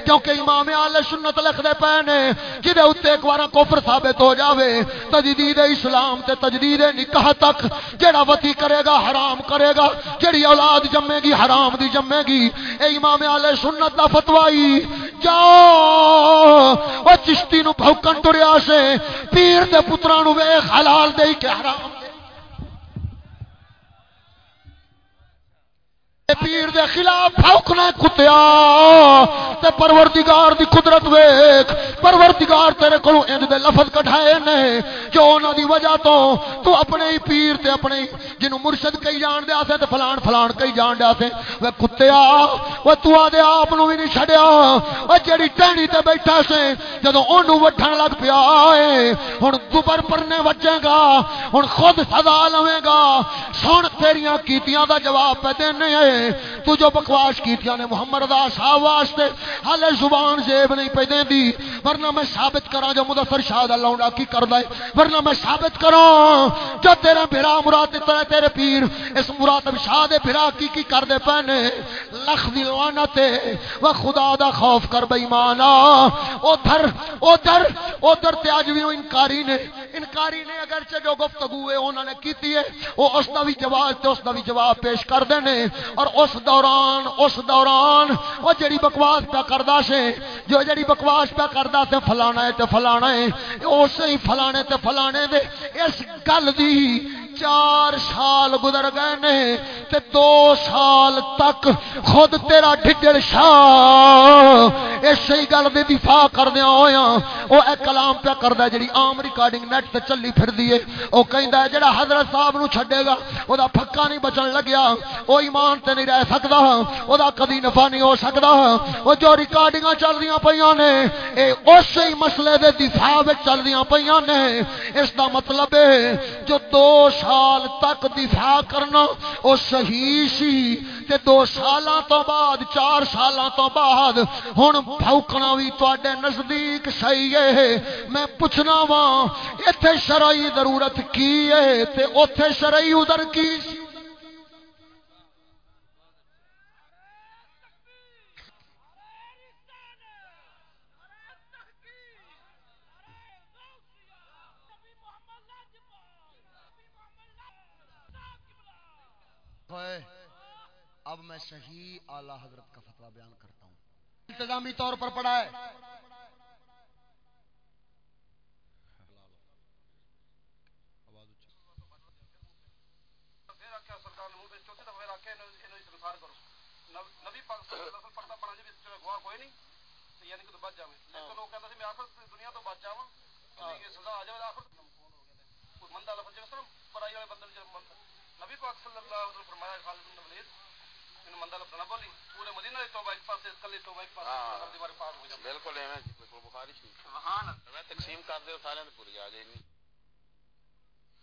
کیونکہ امام آل سنت لکھ دے پہنے جدے اتے ایک بارا کفر ثابت ہو جاوے، تجدید اسلام تے تجدید نکاح تک جڑا وتی کرے گا حرام کرے گا جڑی اولاد جمے گی حرام دی جمے گی۔ اے امام آل سنت دا فتوائی جاؤ، او چشتی نو بھوکن ٹریا سے، پیر دے پتراں نو ویکھ، حلال دے کہ حرام دے۔ پیر دے خلاف بھوکنا کتیا، تے پروردگار دی قدرت ویکھ، پروردگار تیرے کولوں انج دے لفظ کٹھائے نے، جو انہاں دی وجہ تو تو اپنے ہی پیر تے اپنے جنوں مرشد کئی جان دے آسے تے فلان فلان کئی جان دے آسے وے کتیا او تو آ دے آپ نو وی نہیں چھڈیا۔ او جڑی ٹہنی تے بیٹھا سے، جدوں اونوں وٹھن لگ پیا اے، ہن دوبر پرنے وجے گا، ہن خود سزا لویں گا۔ سن تیریاں کیتیاں دا جواب پہ دینے اے۔ تو جو بکواس کیتیاں نے محمد رضا صاحب واسطے حالے زبان زیب نہیں پہ دیں دی ورنہ میں ثابت کراں جو مدفر شاہ دا لونڈا کی کر دے ورنہ میں ثابت کراں جو تیرا بھرا مراد تیرے تیرے پیر، اس مراد شاہ دے بھرا کی کی کر دے پہنے لخ دل دی لعنت و خدا دا خوف کر بے ایمانا ادھر ادھر ادھر تے اج وی انکاری نے انکاری نے اگرچہ جو گفتگو ہے انہوں نے کیتی ہے۔ وہ اس دا بھی جواب، تے اس دا بھی جواب پیش کر دینے اور اس دوران اس دوران، وہ جڑی بکواس پہ کردا سے، جو جڑی بکواس پہ کردا سے فلانا ہے تے فلانا ہے۔ اسی ہی فلانے تے فلانے دے اس گل دی چار سال گزر گئے نے تے دو سال تک خود تیرا ڈھڈڑ شاہ اسی گل دے دفاع کردیا ہویا او اے کلام پہ کردا جڑی عام ریکارڈنگ نیٹ تے چلی پھردی ہے۔ او کہندا ہے جڑا حضرت صاحب نو چھڈے گا، او دا پھکا نہیں بچن لگیا۔ او ایمان تے نہیں رہ سکدا۔ او دا کدی نفع نہیں ہو سکدا۔ او جو ریکارڈنگاں چل دیاں پیاں نے، اے اسی مسئلے دے دفاع وچ چل دیاں پیاں نے۔ اس دا مطلب ہے، جو دو سال سال تک دفاع کرنا، او صحیح سی، تے دو سالاں تو بعد، چار سالاں تو بعد، ہن بھوکنا بھی تواڈے نزدیک صحیح ہے۔ میں پوچھنا وا ایتھے شرعی ضرورت کی ہے؟ تے اوتھے شرعی ادھر کی سی؟ اب میں صحیح اعلی حضرت کا فتوا بیان کرتا ہوں۔ انتظامی طور پر پڑھا ہے۔ نبی پاک صلی اللہ علیہ وسلم پڑھتا پڑھا جی گواہ کوئی نہیں یعنی کہ تو بچ جاویں لیکن وہ کہتا سی میں آخر دنیا تو بچ جاواں کہ سزا آ جائے آخر۔ کوئی مندا لفظ جس طرح پڑھائی والے بندے نبی پاک صلی اللہ علیہ وسلم فرمایا خالد بن ولید انہوں مندا لفظ نہ بولی پورے مدینہ دی توبہ ایک پاسے کلی توبہ ایک پاسے ہر دیوار پار ہو جائے بالکل ایویں بالکل بخاری شریف۔ سبحان اللہ۔ تقسیم کر دیو سارے تے پوری آ جائے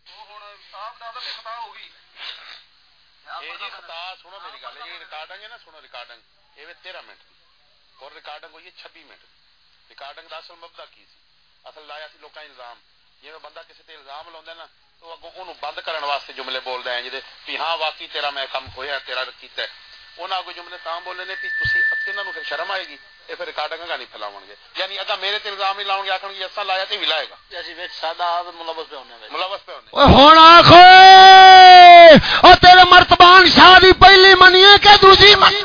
وہ ہن آپ دا تے خطا ہو گئی۔ یہ جی خطا سنو میری گل یہ ریکارڈنگ ہے نا سنو ریکارڈنگ یہ تیرہ منٹ دی اور ریکارڈنگ ہوئی ہے چھبی منٹ ریکارڈنگ کا اصل مبدا کی سی۔ اصل لایا سی لوکاں الزام جی بندہ کسی تے الزام لاؤں نا تو اگوں انہوں بند کرنے واسطے جملے بول رہے ہیں جی بھی ہاں واقعی تیرا میں کام ہویا تیرا کیتا ہے۔ انہوں اگوں جملے تاں بولے نے بھی تسی انہاں نوں پھر شرم آئے گی یہ پھر ریکارڈنگ کا نہیں پھیلاون گے۔ یعنی اگر میرے تے الزام ہی لاؤں گے آکھن گے اساں لایا تے بھی لائے گا۔ اسی وچ سادہ ملوث پہ ہونے ملوث پہ ہونے۔ اوے ہن آکھو! او تیرے مرتبان شاہ دی پہلی منیے کہ دوسری منی؟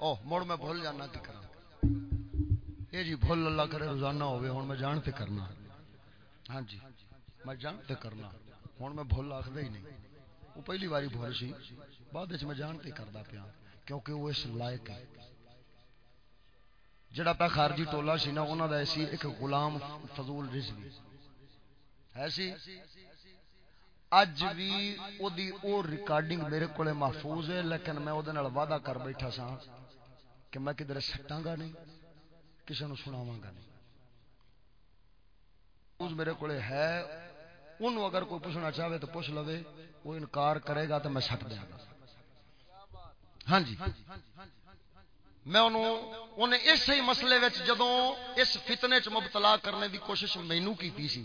او مڑ میں بھول جانا کی کرا یہ جی بھول اللہ کرے روزانہ ہوئے، ہوں میں جان تے کرنا۔ ہاں جی میں جان تے کرنا۔ ہوں میں بھول آخر ہی نہیں۔ وہ پہلی باری بھول سی، بعد میں جان تے کردا پیا، کیونکہ وہ اس لائق ہے۔ جڑا پہ خارجی ٹولا سی نا انہوں دا ایسی ایک غلام فضول رزوی ہے سی؟ اج بھی او دی او ریکارڈنگ میرے کولے محفوظ ہے، لیکن میں او دے نال وعدہ کر بیٹھا سا کہ میں کدھر سٹاں گا نہیں۔ کسی نو سناواں گا نہیں۔ محفوظ میرے کولے ہے انہوں اگر کوئی پوچھنا چاہے تو پوچھ لوے، وہ انکار کرے گا تو میں سٹ دیا گا۔ ہاں جی۔ میں انہوں انہیں اس ہی مسئلے وچ جدوں اس فتنے چ مبتلا کرنے دی کوشش مینو کی سی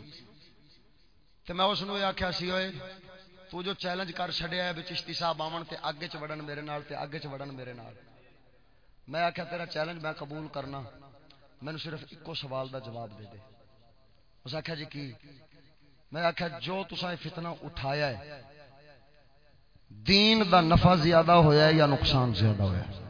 تو میں اس نے آخیا سی ہوئے تو جو چیلنج کر چڈیا ہے چشتی صاحب آمن تے اگے چ وڑن میرے نال تے اگے چ وڑن میرے نال۔ میں آخیا تیرا چیلنج میں قبول کرنا۔ مینو صرف ایکو سوال دا جواب دے دے۔ اس آخیا جی کی؟ میں آخیا جو تسا فتنہ اٹھایا ہے، دین دا نفع زیادہ ہویا ہے یا نقصان زیادہ ہویا ہے؟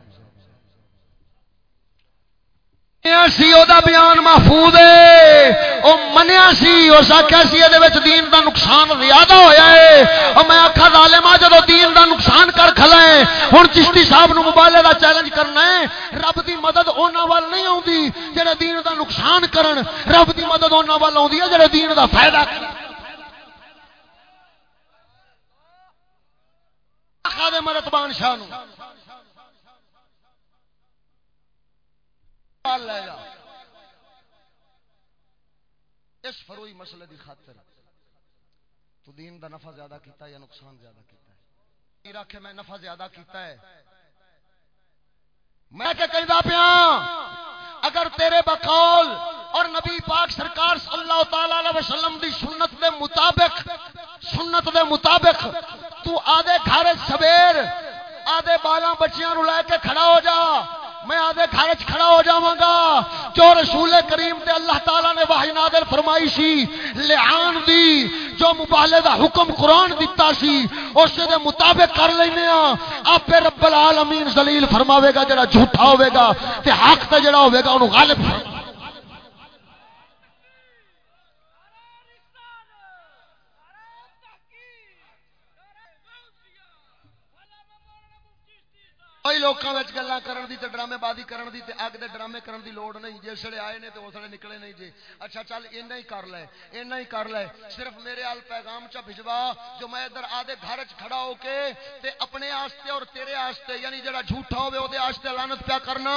سی او دا بیان محفوظ ہے۔ او منیا سی اس آخیا سی یہ دین دا نقصان زیادہ ہویا ہے۔ اور میں آخا ظالما جدو دین دا نقصان کر کھلا ہے ہوں چشتی صاحب نو موبائل دا چیلنج کرنا ہے۔ رب دی مدد اونا وال نہیں آتی جڑے دین دا نقصان کرن۔ رب دی مدد اونا وال آتی ہے جڑے دین دا فائدہ کرن۔ مرتبان شاہ نو لے جا اس فروئی مسئلے دی خاطر تو دین دا نفع زیادہ کیتا ہے یا نقصان زیادہ کیتا ہے؟ رکھے میں نفع زیادہ کیتا ہے۔ میں کہ کہندا پیا؟ اگر تیرے بقول اور نبی پاک سرکار صلی اللہ تعالی علیہ وسلم دی سنت دے مطابق سنت دے مطابق تو آدھے گھر سویر، آدھے بالاں بچیاں نو لے کے کھڑا ہو جا۔ میں آدھے گھر کھڑا ہو جاواں گا۔ جو رسول کریم تے اللہ تعالی نے وحی نازل فرمائی سی، لعان دی، جو مبالغہ دا حکم قرآن دیتا سی، اس دے مطابق کر لینے ہاں آپ رب العالمین ذلیل فرماوے گا، جڑا جھوٹا ہوے گا، تے حق تے جڑا ہوے گا، اونوں غالب فرماوے کئی لوگوں گلا کرن دی تے ڈرامے بازی کرن دی تے اگ دے ڈرامے کرن دی لوڑ نہیں جس ویلے آئے نے تے اس ویلے نکلے نہیں جی اچھا چل اینا ہی کر لے اینا ہی کر لے صرف میرے ال پیغام چا بھجوا جو میں ادھر آدھے گھر وچ کھڑا ہو کے تے اپنے واسطے اور تیرے واسطے یعنی جڑا جھوٹا ہوے او دے واسطے لعنت پیا کرنا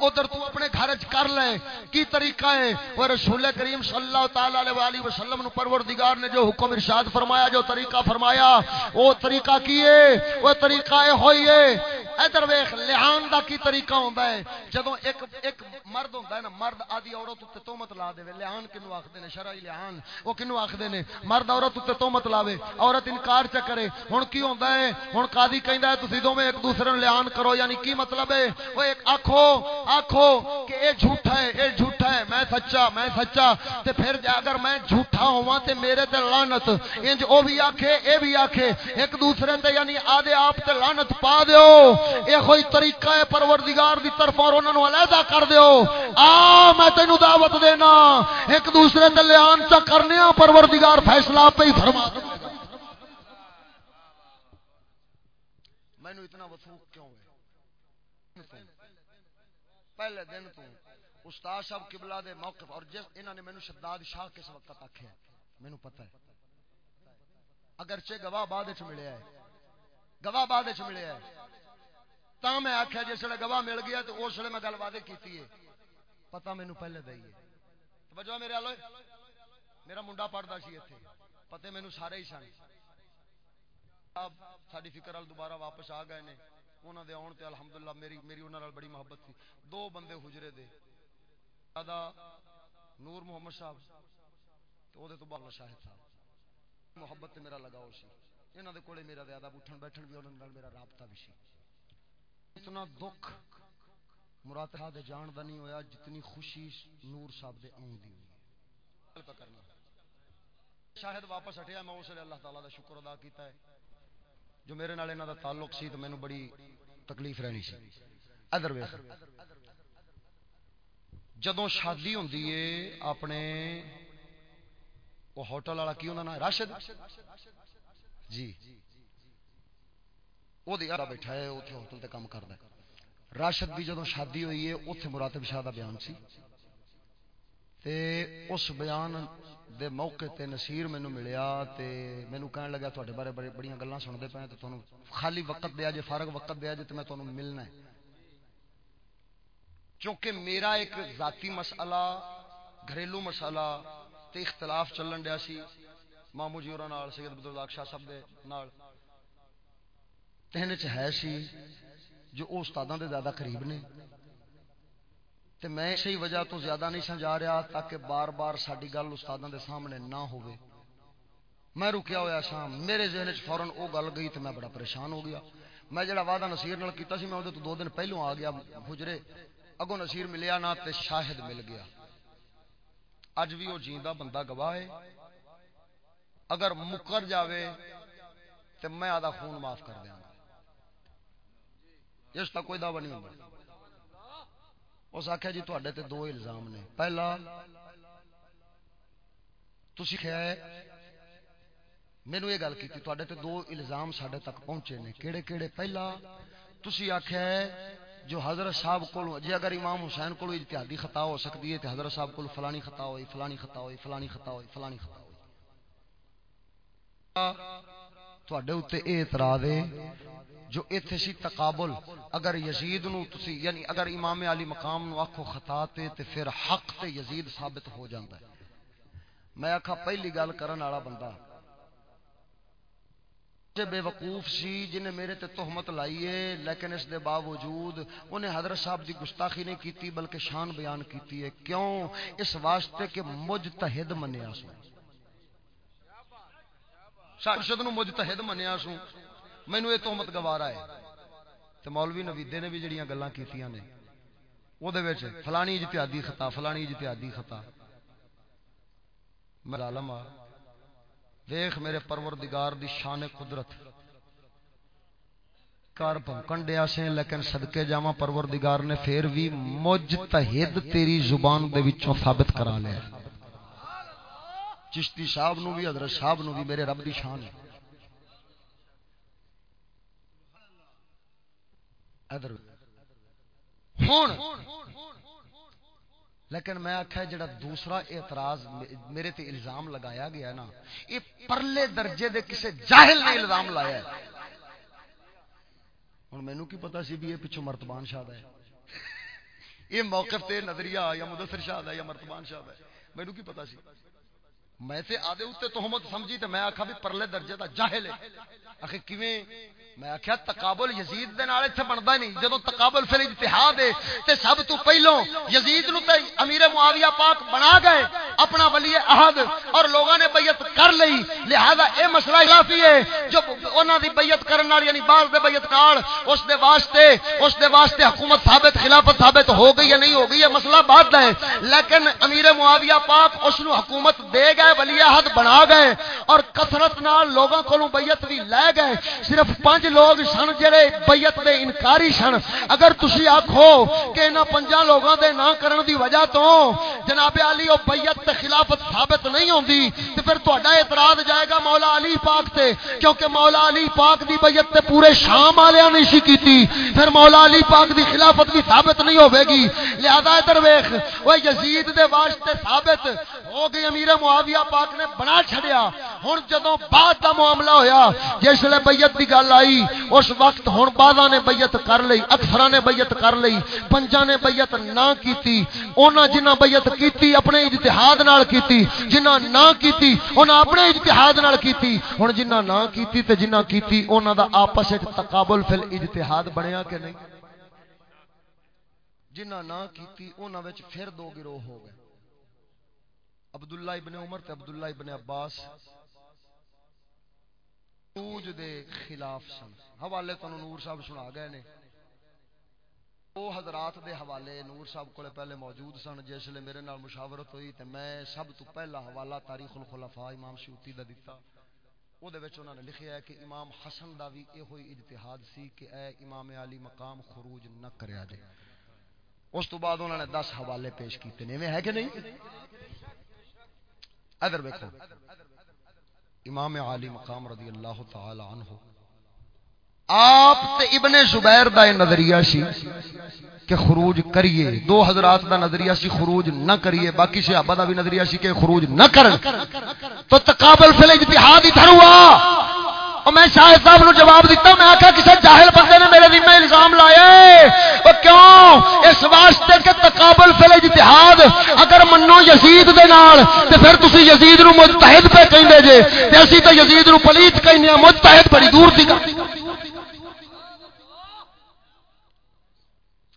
ادھر تو اپنے گھر وچ کر لے کی طریقہ ہے وہ رسول کریم صلی اللہ تعالی علیہ والہ وسلم نو پروردگار نے جو حکم ارشاد فرمایا جو طریقہ فرمایا او طریقہ کی ہے وہ طریقہ ہے ہوئی ہے ادھر ادھر ویخ، لحان دا کی طریقہ ہوندا ہے؟ جدوں ایک ایک مرد ہوندا ہے نا، مرد آدھی عورت تے تہمت لا دے، لحان کینو آکھدے نے؟ شرعی لحان او کینو آکھدے نے؟ مرد عورت تے تہمت لاوے، عورت انکار چ کرے۔ ہن کی ہوندا ہے؟ ہن قاضی کہندا ہے، تسی دوویں ایک دوسرے نوں لحان کرو یعنی کی مطلب ہے؟ او ایک، آکھو آکھو کہ اے جھوٹا ہے، اے جھوٹا ہے، میں سچا میں سچا۔ تے پھر اگر میں جھوٹا ہوواں تے میرے تے لعنت۔ انج او بھی آکھے، اے بھی آکھے، ایک دوسرے تے یعنی آدھے آپ تے لعنت پا دیو۔ اے کوئی طریقہ ہے پروردگار دی طرف اور انہاں نو علیحدہ کر دیو۔ آ، میں تینو دعوت دینا۔ ایک دوسرے تے لیان چا کرنے ہاں پروردگار فیصلہ پہ ہی فرما مینوں اتنا وثوق کیوں ہے؟ پہلے دن تو استاد صاحب قبلہ دے موقف، اور جس انہاں نے مینوں شداد شاہ کس وقت آکھیا مینوں پتہ ہے۔ اگرچہ گواہ بعد وچ ملیا ہے گواہ بعد وچ ملیا ہے تا میں آخیا جس ویلے گواہ مل گیا تو اس ویلے میں گل وعدے کی پتا مینو پہلے دئیے بجوا میرے آلو میرا منڈا پڑھتا سی اتنے پتے مینو سارے ہی سن اب ساری فکر وال دوبارہ واپس آ گئے نے انہوں دے آن تے الحمدللہ میری میری انہوں بڑی محبت تھی دو بندے حجرے دے دادا نور محمد صاحب تو دے تو بالا شاہد صاحب محبت میرا لگاؤ سی انہوں دے کولے میرا زیادہ اٹھن بیٹھن بھی انہوں میرا رابطہ بھی سی اتنا دکھ مراد دے جان دا نہیں ہویا، جتنی خوشی نور صاحب دے آن دی ہوئی کرنا۔ شاہد واپس ہٹیا، میں اس لیے اللہ تعالیٰ دا شکر ادا کیتا ہے۔ جو میرے نال انہاں دا تعلق سی تو مینوں بڑی تکلیف رہنی سی۔ ادھر ویکھ۔ جدوں شادی ہوں اپنے وہ ہوٹل والا کی انہوں نے راشد؟ جی۔ وہ بیٹھا ہے اتنے ہوٹل تے کام کرتا ہے راشد کی جدو شادی ہوئی ہے اتنے مراتب شاہ کا بیان سی تے اس بیان دے موقع تے نصیر مینو ملیا تے مینو کہن لگا تے بارے بڑی بڑی گلیں سنتے پے تو تمہیں خالی وقت دیا جے فارغ وقت دیا جے تو میں تمہیں ملنا ہے چونکہ میرا ایک ذاتی مسئلہ گھریلو مسئلہ تے اختلاف چلن دیا سی مامو جی اور سید عبداللہ شاہ صاحب دے نال تہنے چ ہے سی جو وہ استادوں دے زیادہ قریب نے۔ تے میں اسی وجہ تو زیادہ نہیں سمجھا رہا تاکہ بار بار ساری گل استادوں دے سامنے نہ ہوئے میں رکیا ہوا سا، میرے ذہن چ فورن وہ گل گئی تو میں بڑا پریشان ہو گیا۔ میں جڑا وعدہ نصیر نال کیتا سی، میں وہ دو دن پہلو آ گیا حجرے اگوں نصیر ملیا نہ تے شاہد مل گیا۔ اج بھی وہ جیندہ بندہ گواہ ہے۔ اگر مکر جاوے تو میں آدھا خون معاف کر دیا اس کا کوئی دعوی نہیں ہوگا اس آخیا جی تے دو الزام نے۔ پہلا تھی مینو یہ گل کی تے دو الزام سڈے تک پہنچے نے۔ کہڑے کہڑے پہلا تھی آخیا جو حضرت صاحب کو جی اگر امام حسین کو اتحادی خطا ہو سکتی ہے تو حضرت صاحب کو فلانی خطا ہوئی، فلانی خطا ہوئی، فلانی خطا ہوئی، فلانی خطا ہوئی۔ تے اعتراض جو ایتھے سی تقابل، اگر یزید نو تسی یعنی اگر امام علی مقام نو آکھو خطا تے تے پھر حق تے یزید ثابت ہو جاندا ہے۔ میں آکھا پہلی گل کرن والا بندہ بے وقوف سی جن میرے تے تہمت لائی ہے، لیکن اس دے باوجود انہیں حضرت صاحب دی گستاخی نہیں کیتی، بلکہ شان بیان کیتی ہے۔ کیوں؟ اس واسطے کہ مجتہد منیا سو۔ شرشد نو مجتہد منیا سو۔ مینو یہ تہمت گوارا ہے تو مولوی نویدے نے بھی جڑیاں گلاں کیتیاں نے وہ فلانی اجتہادی خطا فلانی اجتہادی خطا میں عالم آ دیکھ میرے پروردگار دی شان قدرت کار بھونکن دیا سے لیکن صدقے جاواں پروردگار نے پھر بھی مجتہد تیری زبان دے وچوں ثابت کرا لیا چشتی صاحب نو بھی حضرت صاحب نو بھی میرے رب دی شان ہے ادھر۔ لیکن میں آخیا جڑا دوسرا اعتراض میرے تے الزام لگایا گیا نا، یہ پرلے درجے دے کسے جاہل نے الزام لایا ہے۔ ہوں مینو کی پتا سی بھی یہ پچھو مرتبان شاد ہے۔ یہ موقف تے نظریہ یا مدثر شاد ہے یا مرتبان شاد ہے۔ مینو کی پتا سی۔ میں تے آدھے اتنے تہمت سمجھی تے میں آخا بھی پرلے درجے دا جاہل ہے۔ آخر کیویں؟ میں آخیا تقابل یزید دے نال ایتھے بندا نہیں۔ جدوں تقابل پھر اجتہاد ہے تے سب تو پہلو یزید نو تے امیر معاویہ پاک بنا گئے اپنا ولی عہد اور لوگوں نے بیعت کر لئی۔ لہذا اے مسئلہ خلافی ہے۔ جو انہاں دی بیعت کرن نال یعنی بعض دے بیعت نال اس دے واسطے، اس دے واسطے حکومت ثابت، خلافت ثابت ہو گئی یا نہیں ہو گئی، یہ مسئلہ بعد دا ہے۔ لیکن امیر معاویہ پاک اس نو حکومت دے گئے ولی عہد بنا گئے اور کثرت نال لوگوں کولوں بیعت بھی لے گئے۔ صرف پانچ لوگ سن جڑے بیعت دے انکاری سن۔ اگر تسی آکھو کہ انہاں پنجاں لوگاں دے نہ کرن دی وجہ تو جناب علی او بیعت تے خلافت ثابت نہیں ہوندی تے پھر تہاڈا اعتراض جائے گا مولا علی پاک تے، کیونکہ مولا علی پاک دی بیعت تے پورے شام والےاں نہیں سی کیتی۔ پھر مولا علی پاک دی خلافت بھی ثابت نہیں ہوے گی۔ لہذا ادھر ویکھ او یزید دے واسطے ثابت ہو گئی امیر معاویہ۔ پاک نے بنا چھڑیا۔ ہن جدوں بعد دا معاملہ ہویا، جس لے بیعت دی گل آئی، اس وقت ہن بعضاں نے بیعت کر لئی اکثراں نے بیعت کر لئی پنجاں نے بیعت نہ کیتی۔ انہاں جنہاں بیعت کیتی، اپنے اجتہاد نال کیتی۔ جنہاں نہ کیتی انہاں اپنے اجتہاد نال کیتی۔ ہن جنہاں نہ کیتی تے جنہاں کیتی انہاں دا آپس وچ تقابل فی الاجتہاد بنیا کہ نہیں؟ جنہاں نہ کیتی انہاں وچ پھر دو گروہ ہو گئے۔ عبداللہ ابن عمر تے عبداللہ ابن عباس اوج دے خلاف سن۔ حوالے تو نور صاحب سنا گئے نے۔ وہ حضرات دے حوالے نور صاحب کو پہلے موجود سن، جس لیے میرے نال مشاورت ہوئی تے میں سب تو پہلا حوالہ تاریخ الخلفاء امام شیوتی دا دیتا او دے وچ انہوں نے لکھیا ہے کہ امام حسن دا بھی یہ ہوئی اجتہاد سی کہ اے امام علی مقام خروج نہ کریا جائے۔ اس تو بعد انہوں نے دس حوالے پیش کیتے ہیں ہے کہ نہیں؟ ادھر دیکھو۔ امام عالی مقام رضی اللہ تعالی عنہ۔ آپ تے ابن زبیر دا یہ نظریہ سی کہ خروج کریے۔ دو حضرات دا نظریہ سی خروج نہ کریے۔ باقی صحابہ دا بھی نظریہ سی کہ خروج نہ کرن۔ تو تقابل فل اجتہاد ہی ہوا اور میں شاہد صاحب نو جواب دیتا، میں آخا کسی جاہل بندے نے میرے ذمہ الزام لائے وہ کیوں؟ اس واسطے کہ تقابل فل اجتہاد اگر منو یزید دے نال، تے پھر تسی یزید نو مجتہد پہ کہندے جے، تے اسی تے یزید نو پلیت کہندے ہیں مجتہد بڑی دور دی گل۔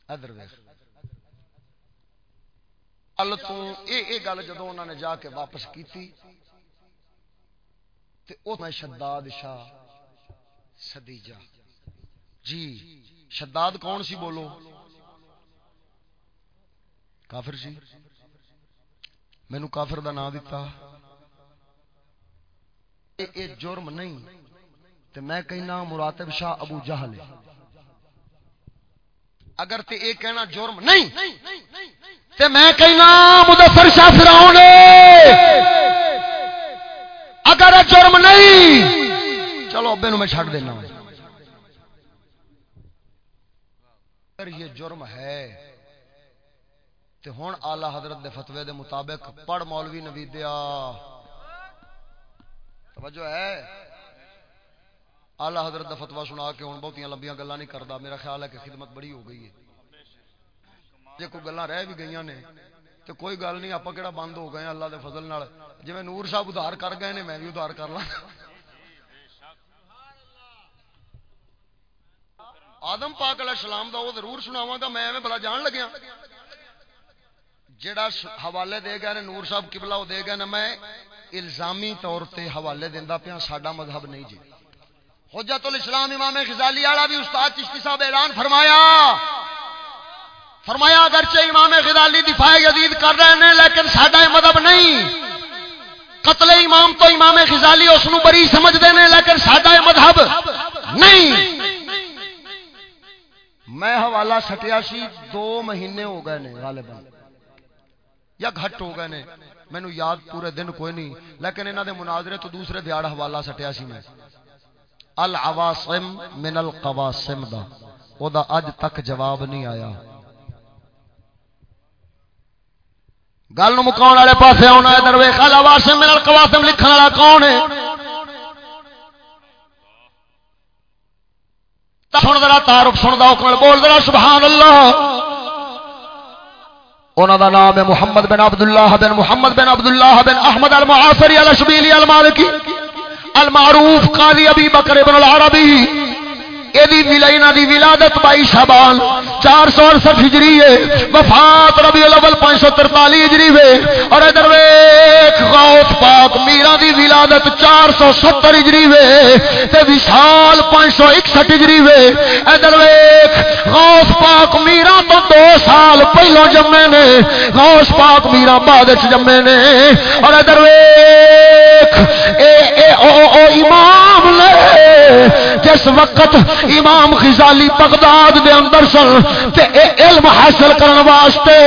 ادھر ویکھ۔ ال تو، اے اے گل جدوں انہوں نے جا کے واپس کیتی تے میں شداد شاہ سدیجا جی شداد کون سی بولو؟ کافر سی۔ مینو کافر دا نام دتا۔ اے جرم نہیں۔ تے میں کہنا مراتب شاہ ابو جہل اگر تے اے کہنا جرم نہیں، تے میں کہنا مدفر شاہ فراؤن اگر جرم نہیں، چلو ابے نو میں چھڑ دینا۔ اگر یہ جرم ہے تو ہوں آلہ حضرت دے فتوے دے مطابق پڑھ مولوی نبی دیا۔ توجہ ہے؟ آلہ حضرت دا فتوا سنا کے ہوں بہت لمبیاں گلا نہیں کرتا میرا خیال ہے کہ خدمت بڑی ہو گئی ہے۔ جی کوئی گلا رہ بھی گئی نے۔ تو کوئی گل نہیں آپ کہڑا بند ہو گئے اللہ دے فضل نال۔ جی میں نور صاحب ادھار کر گئے نے، میں بھی ادھار کر لا آدم پاک علیہ السلام دا، وہ ضرور سناواں گا میں بلا جان لگیا جڑا حوالے دے گئے نور صاحب قبلہ وہ دے گئے نا میں الزامی طور تے حوالے دیندا پیا ساڈا مذہب نہیں جی۔ حجت الاسلام امام غزالی والا بھی استاد چشتی صاحب اعلان فرمایا۔ فرمایا، اگرچہ امام غزالی دفاع یزید کر رہے ہیں، لیکن سڈا مذہب نہیں۔ قتل امام تو امام غزالی اس بری سمجھتے ہیں، لیکن سڈا مذہب نہیں۔ میں حوالہ سٹیا سی، دو مہینے ہو گئے نے غالبا۔ یا گھٹ ہو گئے نے مینو یاد پورے دن کوئی نہیں، لیکن انہوں دے مناظرے تو دوسرے دیاڑ حوالہ سٹیا سی میں۔ العواسم من القواسم دا، او دا اج تک جواب نہیں آیا۔ گل مکاؤ والے پاس آنا ہے دروے خالا واسم میرا قواسم لکھن والا کون ہے؟ سن ذرا تعارف سن دو بول، ذرا سبحان اللہ۔ انہوں کا نام ہے محمد بن عبد اللہ بن محمد بن عبد اللہ بن احمد المعاصری الشبیلی المالکی، المعروف قاضی ابی بکر بن العربی۔ دی ولادت بائی شابان چار سو اڑسٹھ ہجری ہے۔ وفات ربی الاول پانچ سو ترتالی ہجری وے۔ اور ادھر ویخ غوث پاک، میرا دی ولادت چار سو ستر ہجری وے۔ تے وشال پانچ سو اکسٹھ ہجری وے۔ ادھر ویخ غوث پاک، میرا تو دو سال پہلو جمے نے۔ غوث پاک، میرا بعد جمے نے۔ اور ادھر ویخ اے اے او او امام نے۔ جس وقت امام غزالی بغداد دے اندر سن، تے اے علم حاصل کرن واسطے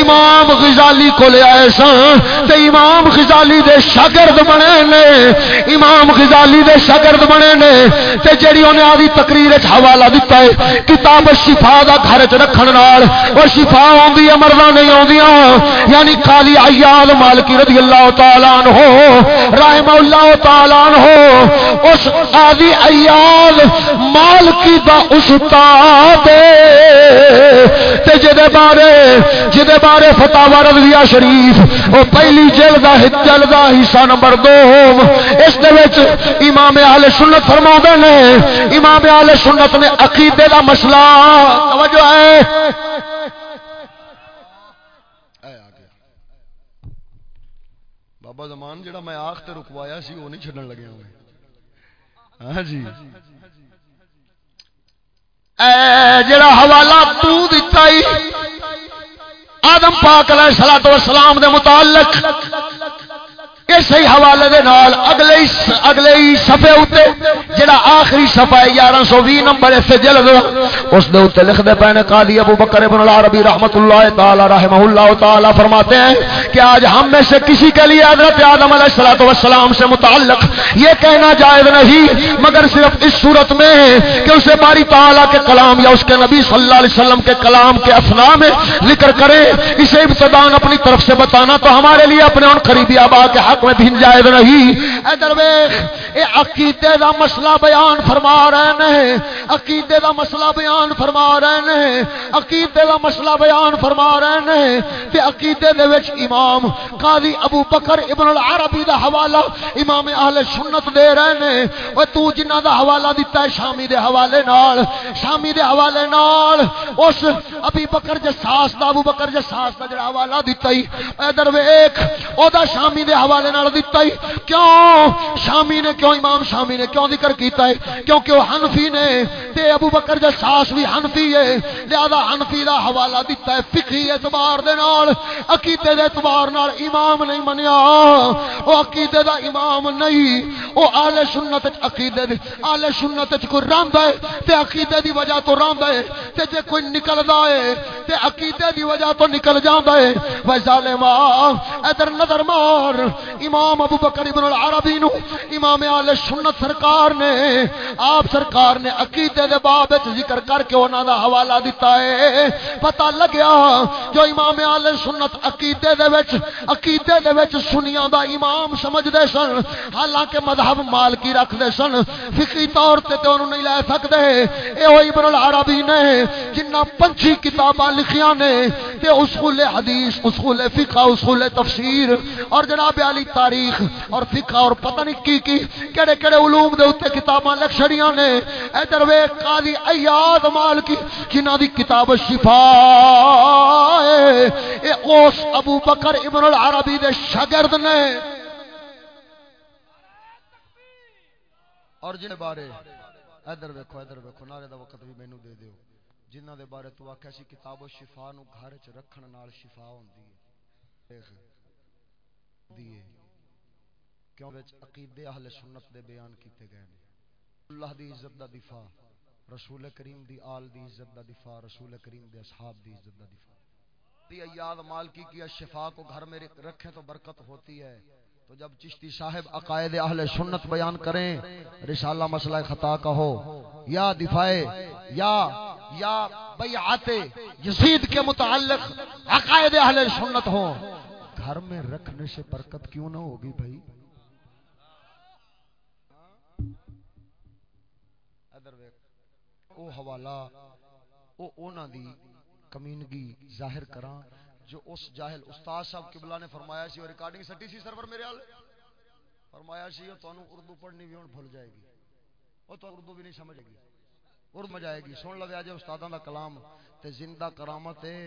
امام غزالی کو لے آئے سن، تے امام غزالی دے شاگرد بنے نے، امام غزالی دے شاگرد بنے نے، تے جڑی انہیں آدھی تقریر وچ حوالہ دتا ہے، کتاب شفا دا گھر وچ رکھن نال، او شفا اوندی ہے مردا نہیں اوندیاں یعنی قاضی عیاض مالکی رضی اللہ تعالی عنہ رحمہ اللہ تعالی عنہ، اس قاضی عیاض مالکی دا استاد تے جدے بارے جدے بارے فتح رضویہ شریف وہ پہلی جلد دا جلد دا حصہ نمبر دو۔ اس دے وچ امام اہل سنت فرما نے، امام اہل سنت نے عقیدے دا مسئلہ۔ توجہ ہے۔ بابا زمان جڑا میں آخ تے رکوایا سی، وہ نہیں چھڈن لگیا میں۔ ہاں جی۔ جڑا حوالہ تو دتا آدم پاک علیہ الصلوۃ والسلام دے متعلق اسی حوالے دے نال اگلے اگلے صفحے اوتے، جڑا آخری صفحہ ہے 1120 نمبر اس جلد اس دے اوتے لکھ دے پے قاضی ابو بکر ابن العربی رحمت اللہ تعالی رحمہ اللہ تعالی فرماتے ہیں کہ آج ہم میں سے کسی کے لیے حضرت آدم علیہ الصلوۃ والسلام سے متعلق یہ کہنا جائز نہیں، مگر صرف اس صورت میں ہے کہ اسے باری تعالی کے کلام یا اس کے نبی صلی اللہ علیہ وسلم کے کلام کے اسنا میں ذکر کرے اسے ابتدان اپنی طرف سے بتانا تو ہمارے لیے اپنے ان قریبی آبا کے حق میں بھی جائز نہیں۔ اے درویش اے عقیدے دا مسئلہ بیان فرما رہے ہیں عقیدے دا مسئلہ بیان فرما رہے ہیں عقیدے دا مسئلہ بیان فرما رہے ہیں تے عقیدے دے وچ امام قاضی ابو بکر ابن العربی دا حوالہ امام اہل سنت دے رہے ہیں او تو جنہ دا حوالہ دیتا ہے شامی دے حوالے نال، شامی دے حوالے نال، اس ابی بکر جساس دا، ابو بکر جساس دا جڑا حوالہ دیتا ہی۔ ادھر ویکھ، او دا شامی دے حوالے نال دیتا ہی۔ کیوں؟ شامی نے کیوں کیوں امام شامی نے کیوں ذکر کیتا ہے؟ کیونکہ وہ حنفی نے، تے ابو بکر جساس بھی حنفی ہے۔ لہذا حنفی دا حوالہ دیتا ہے فقہی اعتبار دے نال، عقیدے دے اعتبار نال امام نہیں منیا۔ او عقیدے دا امام نہیں او اہل سنت وچ عقیدے دے اہل سنت وچ کوئی راندا ہے، تے عقیدے دی وجہ تو راندا ہے۔ تے جے کوئی نکلدا ہے، تے عقیدے دی وجہ تو نکل جاندا ہے۔ و ظالما ادھر نظر مار۔ امام ابو بکر ابن العربی نو، امام اہل سنت سرکار نے، آپ سرکار نے عقیدے دے باب ذکر کر کے انہاں دا حوالہ دیتا ہے۔ پتہ لگیا جو امام اہل سنت عقیدے دے وچ، عقیدے دے وچ سنیاں دا امام سمجھ دے سن، حالانکہ مذہب مالکی رکھ دے سن، فقہی طور تے تے انہوں نہیں لے سکدے۔ اے او ابن العربی نے جنہ پنچھی کتاباں لکھیاں نے، تے اصول حدیث، اصول فقہ، اصول تفسیر اور جناب علی تاریخ اور فقہ اور پتہ نہیں کی کی کیڑے کیڑے علوم دے اوتے کتاباں لکھ چھڑیاں نے۔ ادھر وے قاضی ایاد مالکی جنہ دی کتاب شفا اے اوس ابو بکر ابن العربی دے شاگرد نے۔ اور جن بارے؟ ادھر ویکھو ادھر ویکھو نارے دا وقت بھی مینوں دے دیو۔ جنہ دے بارے تو آکھیا سی کتاب و شفا نو گھر وچ رکھن نال شفا ہوندی ہے۔ دیکھ دیے کیوں وچ عقیدے اہل سنت دے بیان کیتے گئے نے؟ اللہ دی عزت دا دفاع، رسول کریم دی آل دی عزت دا دفاع، رسول کریم دے اصحاب دی عزت دا دفاع۔ دی ایاد مال کی شفا کو گھر میں رکھیں تو برکت ہوتی ہے۔ تو جب چشتی صاحب عقائد اہل سنت بیان کریں، رسالہ مسئلہ خطا کا ہو یا دفاع، یا یا بیعت یزید کے متعلق عقائد اہل سنت ہو گھر میں رکھنے سے برکت کیوں نہ ہوگی بھائی؟ ادھر او حوالہ، او اونا دی کمینگی ظاہر کراں، جو اس جاہل استاد صاحب قبلہ نے فرمایا سی، اور ریکارڈنگ سٹی سی سرور میرے حال۔ فرمایا سی تو انو اردو پڑھنی بھی ہوں بھول جائے گی۔ وہ تو اردو بھی نہیں سمجھے گی۔ اردو جائے گی۔ سن لو آج استادوں دا کلام تے زندہ کرامت ہے،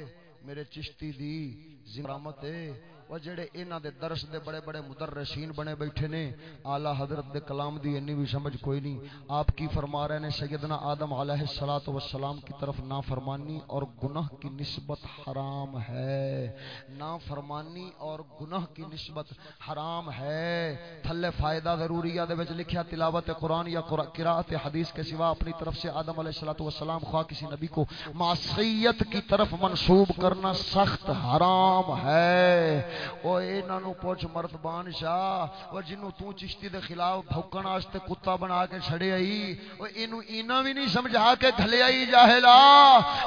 میرے چشتی دی زندہ ہے۔ وہ جڑے انہاں دے درس دے بڑے بڑے مدرسین بنے بیٹھے نے، اعلی حضرت دے کلام دی انی بھی سمجھ کوئی نہیں۔ آپ کی فرما رہے نے، سیدنا آدم علیہ الصلات والسلام کی طرف نافرمانی اور گناہ کی نسبت حرام ہے۔ نافرمانی اور گناہ کی نسبت حرام ہے۔ تھلے فائدہ ضروریہ دے وچ لکھیا تلاوت قرآن یا قرات حدیث کے سوا اپنی طرف سے آدم علیہ الصلات والسلام خواہ کسی نبی کو معصیت کی طرف منسوب کرنا سخت حرام ہے۔ او انہاں نو پوچھ مرتبان شاہ او جنوں تو چشتی دے خلاف بھوکن واسطے کتا بنا کے چھڑے آئی او اینو اینا بھی نہیں سمجھا کے گھلے آئی جاہلا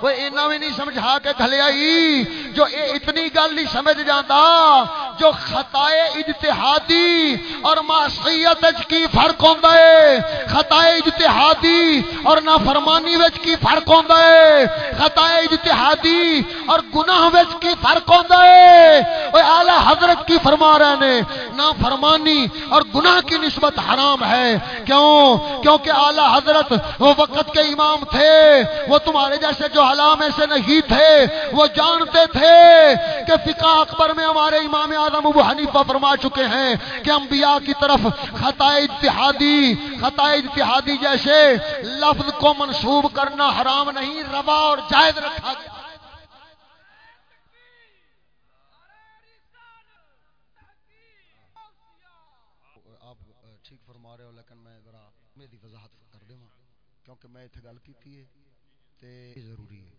او اینا بھی نہیں سمجھا کے گھلے آئی جو اے اتنی گل نہیں سمجھ جاندا جو خطائے اجتہادی اور معصیت وچ کی فرق ہوندا ہے خطائے اجتہادی اور نافرمانی وچ کی فرق ہوندا ہے خطائے اجتہادی اور گناہ وچ کی فرق ہوندا ہے او اعلی حضرت کی فرما رہے نے نہ فرمانی اور گناہ کی نسبت حرام ہے۔ کیوں؟ کیونکہ اعلی حضرت وہ وقت کے امام تھے۔ وہ تمہارے جیسے جو حلام ایسے نہیں تھے۔ وہ جانتے تھے کہ فقہ اکبر میں ہمارے امام اعظم ابو حنیفہ فرما چکے ہیں کہ انبیاء کی طرف خطا اجتہادی خطا اجتہادی جیسے لفظ کو منسوب کرنا حرام نہیں، روا اور جائز رکھا گیا۔ میں اتنے گل کی ہے تے ضروری ہے۔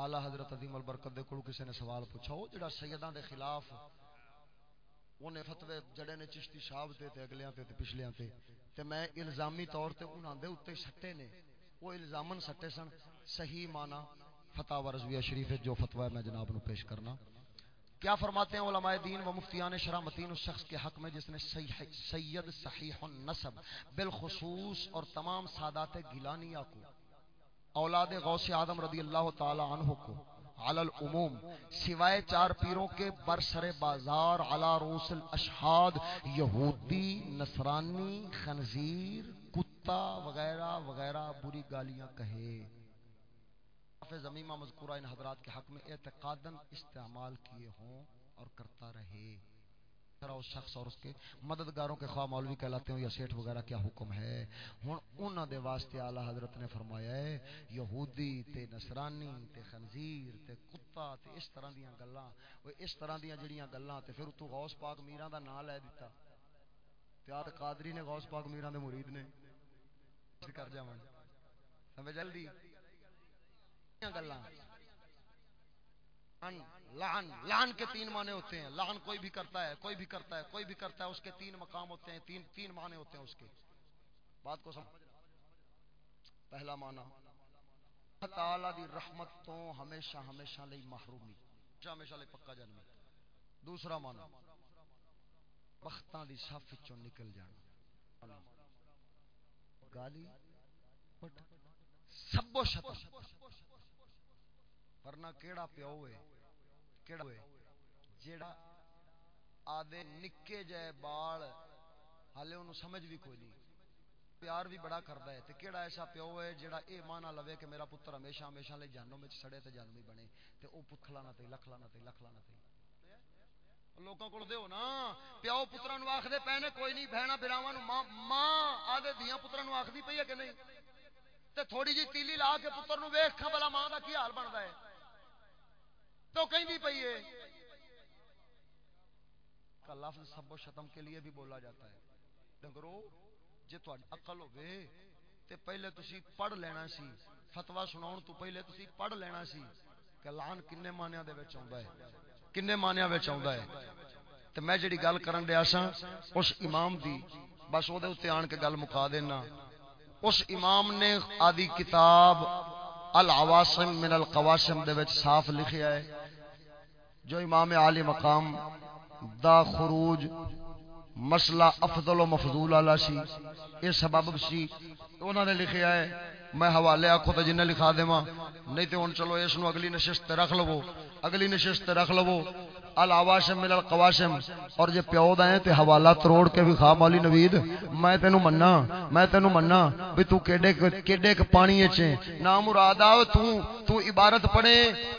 آلہ حضرت عظیم البرکت دے کولو کسی نے سوال پوچھا وہ جڑا سیداں دے خلاف انہیں فتوے جڑے نے چشتی صاحب تے تے اگلیاں تے تے پچھلیاں تے تے میں الزامی طور تے انہاں دے اوتے سٹے نے وہ الزامن سٹے سن، صحیح معنی فتاوی رضویہ شریف جو فتوی میں جناب نو پیش کرنا۔ کیا فرماتے ہیں علماء دین و مفتیان شرح متین اس شخص کے حق میں جس نے سید صحیح النسب بالخصوص اور تمام سادات گیلانیہ کو، اولاد غوث آدم رضی اللہ تعالی عنہ کو، علی العموم، سوائے چار پیروں کے برسر بازار علی روس الاشہاد، یہودی، نصرانی، خنزیر، کتا وغیرہ وغیرہ، بری گالیاں کہے۔ زمیمہ مذکورہ ان حضرات کے حق میں اعتقادن استعمال کیے ہوں اور کرتا رہے۔ اس شخص اور اس کے مددگاروں کے خواہ مولوی کہلاتے ہوں یا سیٹھ وغیرہ کیا حکم ہے؟ ہوں انہوں دے واسطے اعلی حضرت نے فرمایا ہے، یہودی تے نصرانی تے خنزیر تے کتا تے اس طرح دیاں گلاں وہ اس طرح دیاں جڑیاں گلاں تے پھر تو غوث پاک میراں دا نام لے دیتا۔ تے آ قادری نے غوث پاک میراں دے مرید نے۔ کر جاواں۔ سمجھ جلدی؟ گلاں۔ لعن لعن کے تین معنی ہوتے ہیں۔ لعن کوئی بھی کرتا ہے، کوئی بھی کرتا ہے، کوئی بھی کرتا ہے، اس کے تین مقام ہوتے ہیں، تین تین معنی ہوتے ہیں اس کے۔ بات کو سمجھ۔ پہلا معنی، اللہ تعالی دی رحمت تو ہمیشہ ہمیشہ لئی محرومی، ہمیشہ لئی پکا جنم دوسرا معنی، بختاں دی صف وچوں نکل جانا۔ گالی، پٹ، سب شتم۔ ورنہ کیڑا پیو ہے کیڑا ہوئے؟ جیڑا آدھے نکے جائے بال حالے انہوں سمجھ بھی کوئی نہیں۔ پیار بھی بڑا کردا ہے، تے کیڑا ایسا پیو ہے جیڑا اے مانا لوے کہ میرا پتر ہمیشہ ہمیشہ لے جانوں میں سڑے تے جانوں بنے۔ تے او پتھلا نہ تے لکھ لانا تے لکھ لانا تے لوکاں کول دیو نا۔ پیو پتراں نو آکھدے پے نے، کوئی نہیں بہنا براواں نو ماں ماں آدھے دیاں پتراں نو آکھدی پئی ہے کہ نہیں؟ تے تھوڑی جی تیلی لا کے پتر نو ویکھ کھا بلا ماں دا کی حال بندا ہے؟ تو کہیں بھی پی ہے۔ کا لفظ سب و شتم کے لیے بھی بولا جاتا ہے۔ ڈنگرو جی تاری اقل ہوگی تے پہلے تسی پڑھ لینا سی۔ فتوا سنا تو پہلے تسی پڑھ لینا سی کہ لان کنے مانیا دے بچ ہے۔ کنے مانیا بچ ہے۔ تے میں جڑی گل کرن دیا سا اس امام دی، بس وہ دے آن کے گل مکا دینا۔ اس امام نے آدھی کتاب العواسم من القواسم دے وچ صاف لکھیا ہے۔ جو امام عالی مقام دا خروج مسئلہ افضل و مفضول والا سی، یہ سبب سی انہوں نے لکھیا ہے، میں حوالے آکھو تو جنہیں لکھا دیواں نہیں تو ہوں چلو اس اگلی نشست رکھ لو، اگلی نشست رکھ لو الواشم من القواشم۔ اور جے پیو دا ہے تے حوالہ تروڑ کے بھی خواہ مولی نوید۔ میں تینو مننا، میں تینو مننا بھی تو کیڈے کیڈے ک پانی وچ نا مراد آ تو تو عبارت پڑھے۔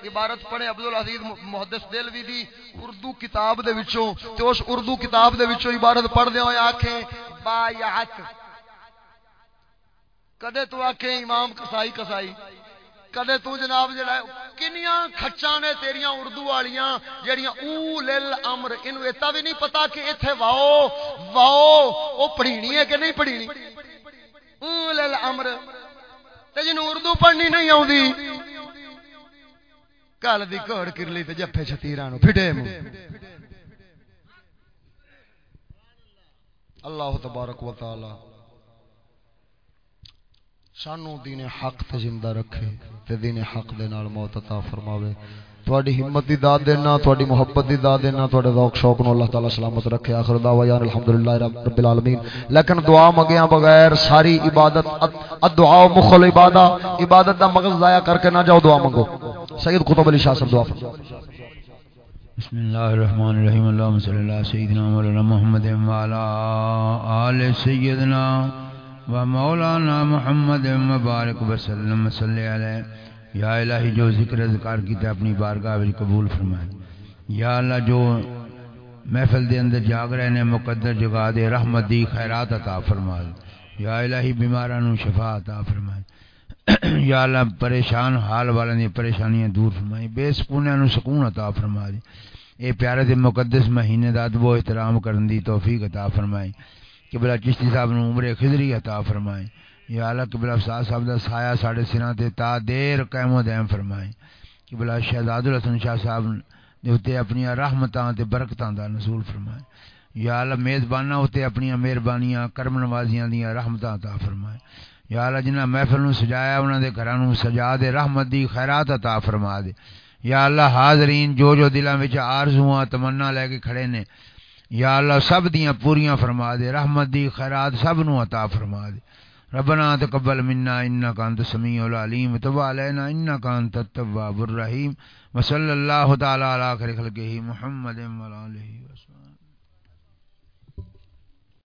عبارت پڑھے عبدالعزیز محدث دلوی دی۔ اردو کتاب دے وچوں، تے اس اردو کتاب دے وچوں عبارت پڑھ دے ہوئے آکھیں بایعت۔ کدے تو آکھیں امام کسائی کسائی۔ کدے تو جناب جڑا کنیاں کھچاں نے تیریاں اردو والیاں جڑیاں اول الامر اینو ایتا بھی نہیں پتا کہ ایتھے واو واو او پڑھینی ہے کہ نہیں پڑھینی؟ اول الامر تے جنوں اردو پڑھنی نہیں آوندی، کل دی کوڑ کرلی تے جفے چھتیراں نو پھٹے منہ اللہ تبارک و تعالی سانو دین حق تے زندہ رکھے تے دین حق دے نال موت عطا فرماوے۔ تواڈی ہمت دی داد دینا تواڈی محبت دی داد دینا تواڈے ذوق شوق نو اللہ تعالی سلامت رکھے۔ آخر دعوا یا الحمدللہ رب العالمین۔ لیکن دعا مگیاں بغیر ساری عبادت، الدعاء مخل عبادت عبادت دا مغز ضائع کر کے نہ جاؤ، دعا مانگو سید قطب علی شاہ صاحب دعا بسم اللہ الرحمن الرحیم۔ اللهم صلی اللہ سیدنا مولانا محمد وعلى آل سیدنا و مولانا محمد مبارک وسلم صلی علیہ. یا الہی جو ذکر اذکار کیتا اپنی بارگاہ وچ قبول فرمائے. یا اللہ جو محفل دے اندر جاگ رہے نے مقدر جگا دے رحمت دی خیرات عطا فرما یا الہی بیماراں نو شفا عطا فرمائے. یا اللہ پریشان حال والے دی پریشانیاں دور فرمائے. بے سکونیاں نو سکون عطا فرما اے پیارے دے مقدس مہینے دا ادب و احترام کرن دی توفیق عطا فرمائے. کہ بلا چشتی صاحب نو عمر خضری عطا فرمائے۔ یا اللہ قبلہ افساد صاحب دا سایہ ساڑھے سرہ تے تا دیر قیم و دائم فرمائیں قبلہ شہداد الحسن شاہ صاحب دے ہوتے اپنی رحمتاں تے برکتاں دا نزول فرمائیں یا اللہ میزبانہ ہوتے اپنی مہربانیاں، کرم نوازیاں دیاں رحمتاں عطا فرمائیں یا اللہ جنہ محفل نو سجایا، انہاں دے گھراں نو سجا دے رحمت دی خیرات عطا فرما دے۔ یا اللہ حاضرین، جو جو دلاں وچ آرزوواں تمنا لے کے کھڑے نے یا اللہ سب دیاں پوریاں فرما دے، رحمت دی خیرات سب نو عطا فرما دے۔ ربنا تقبل منا انك انت السميع العلیم، وتب علینا انك انت التواب الرحیم وصلى اللہ تعالی علی خلقہ محمد و علیہ وسلم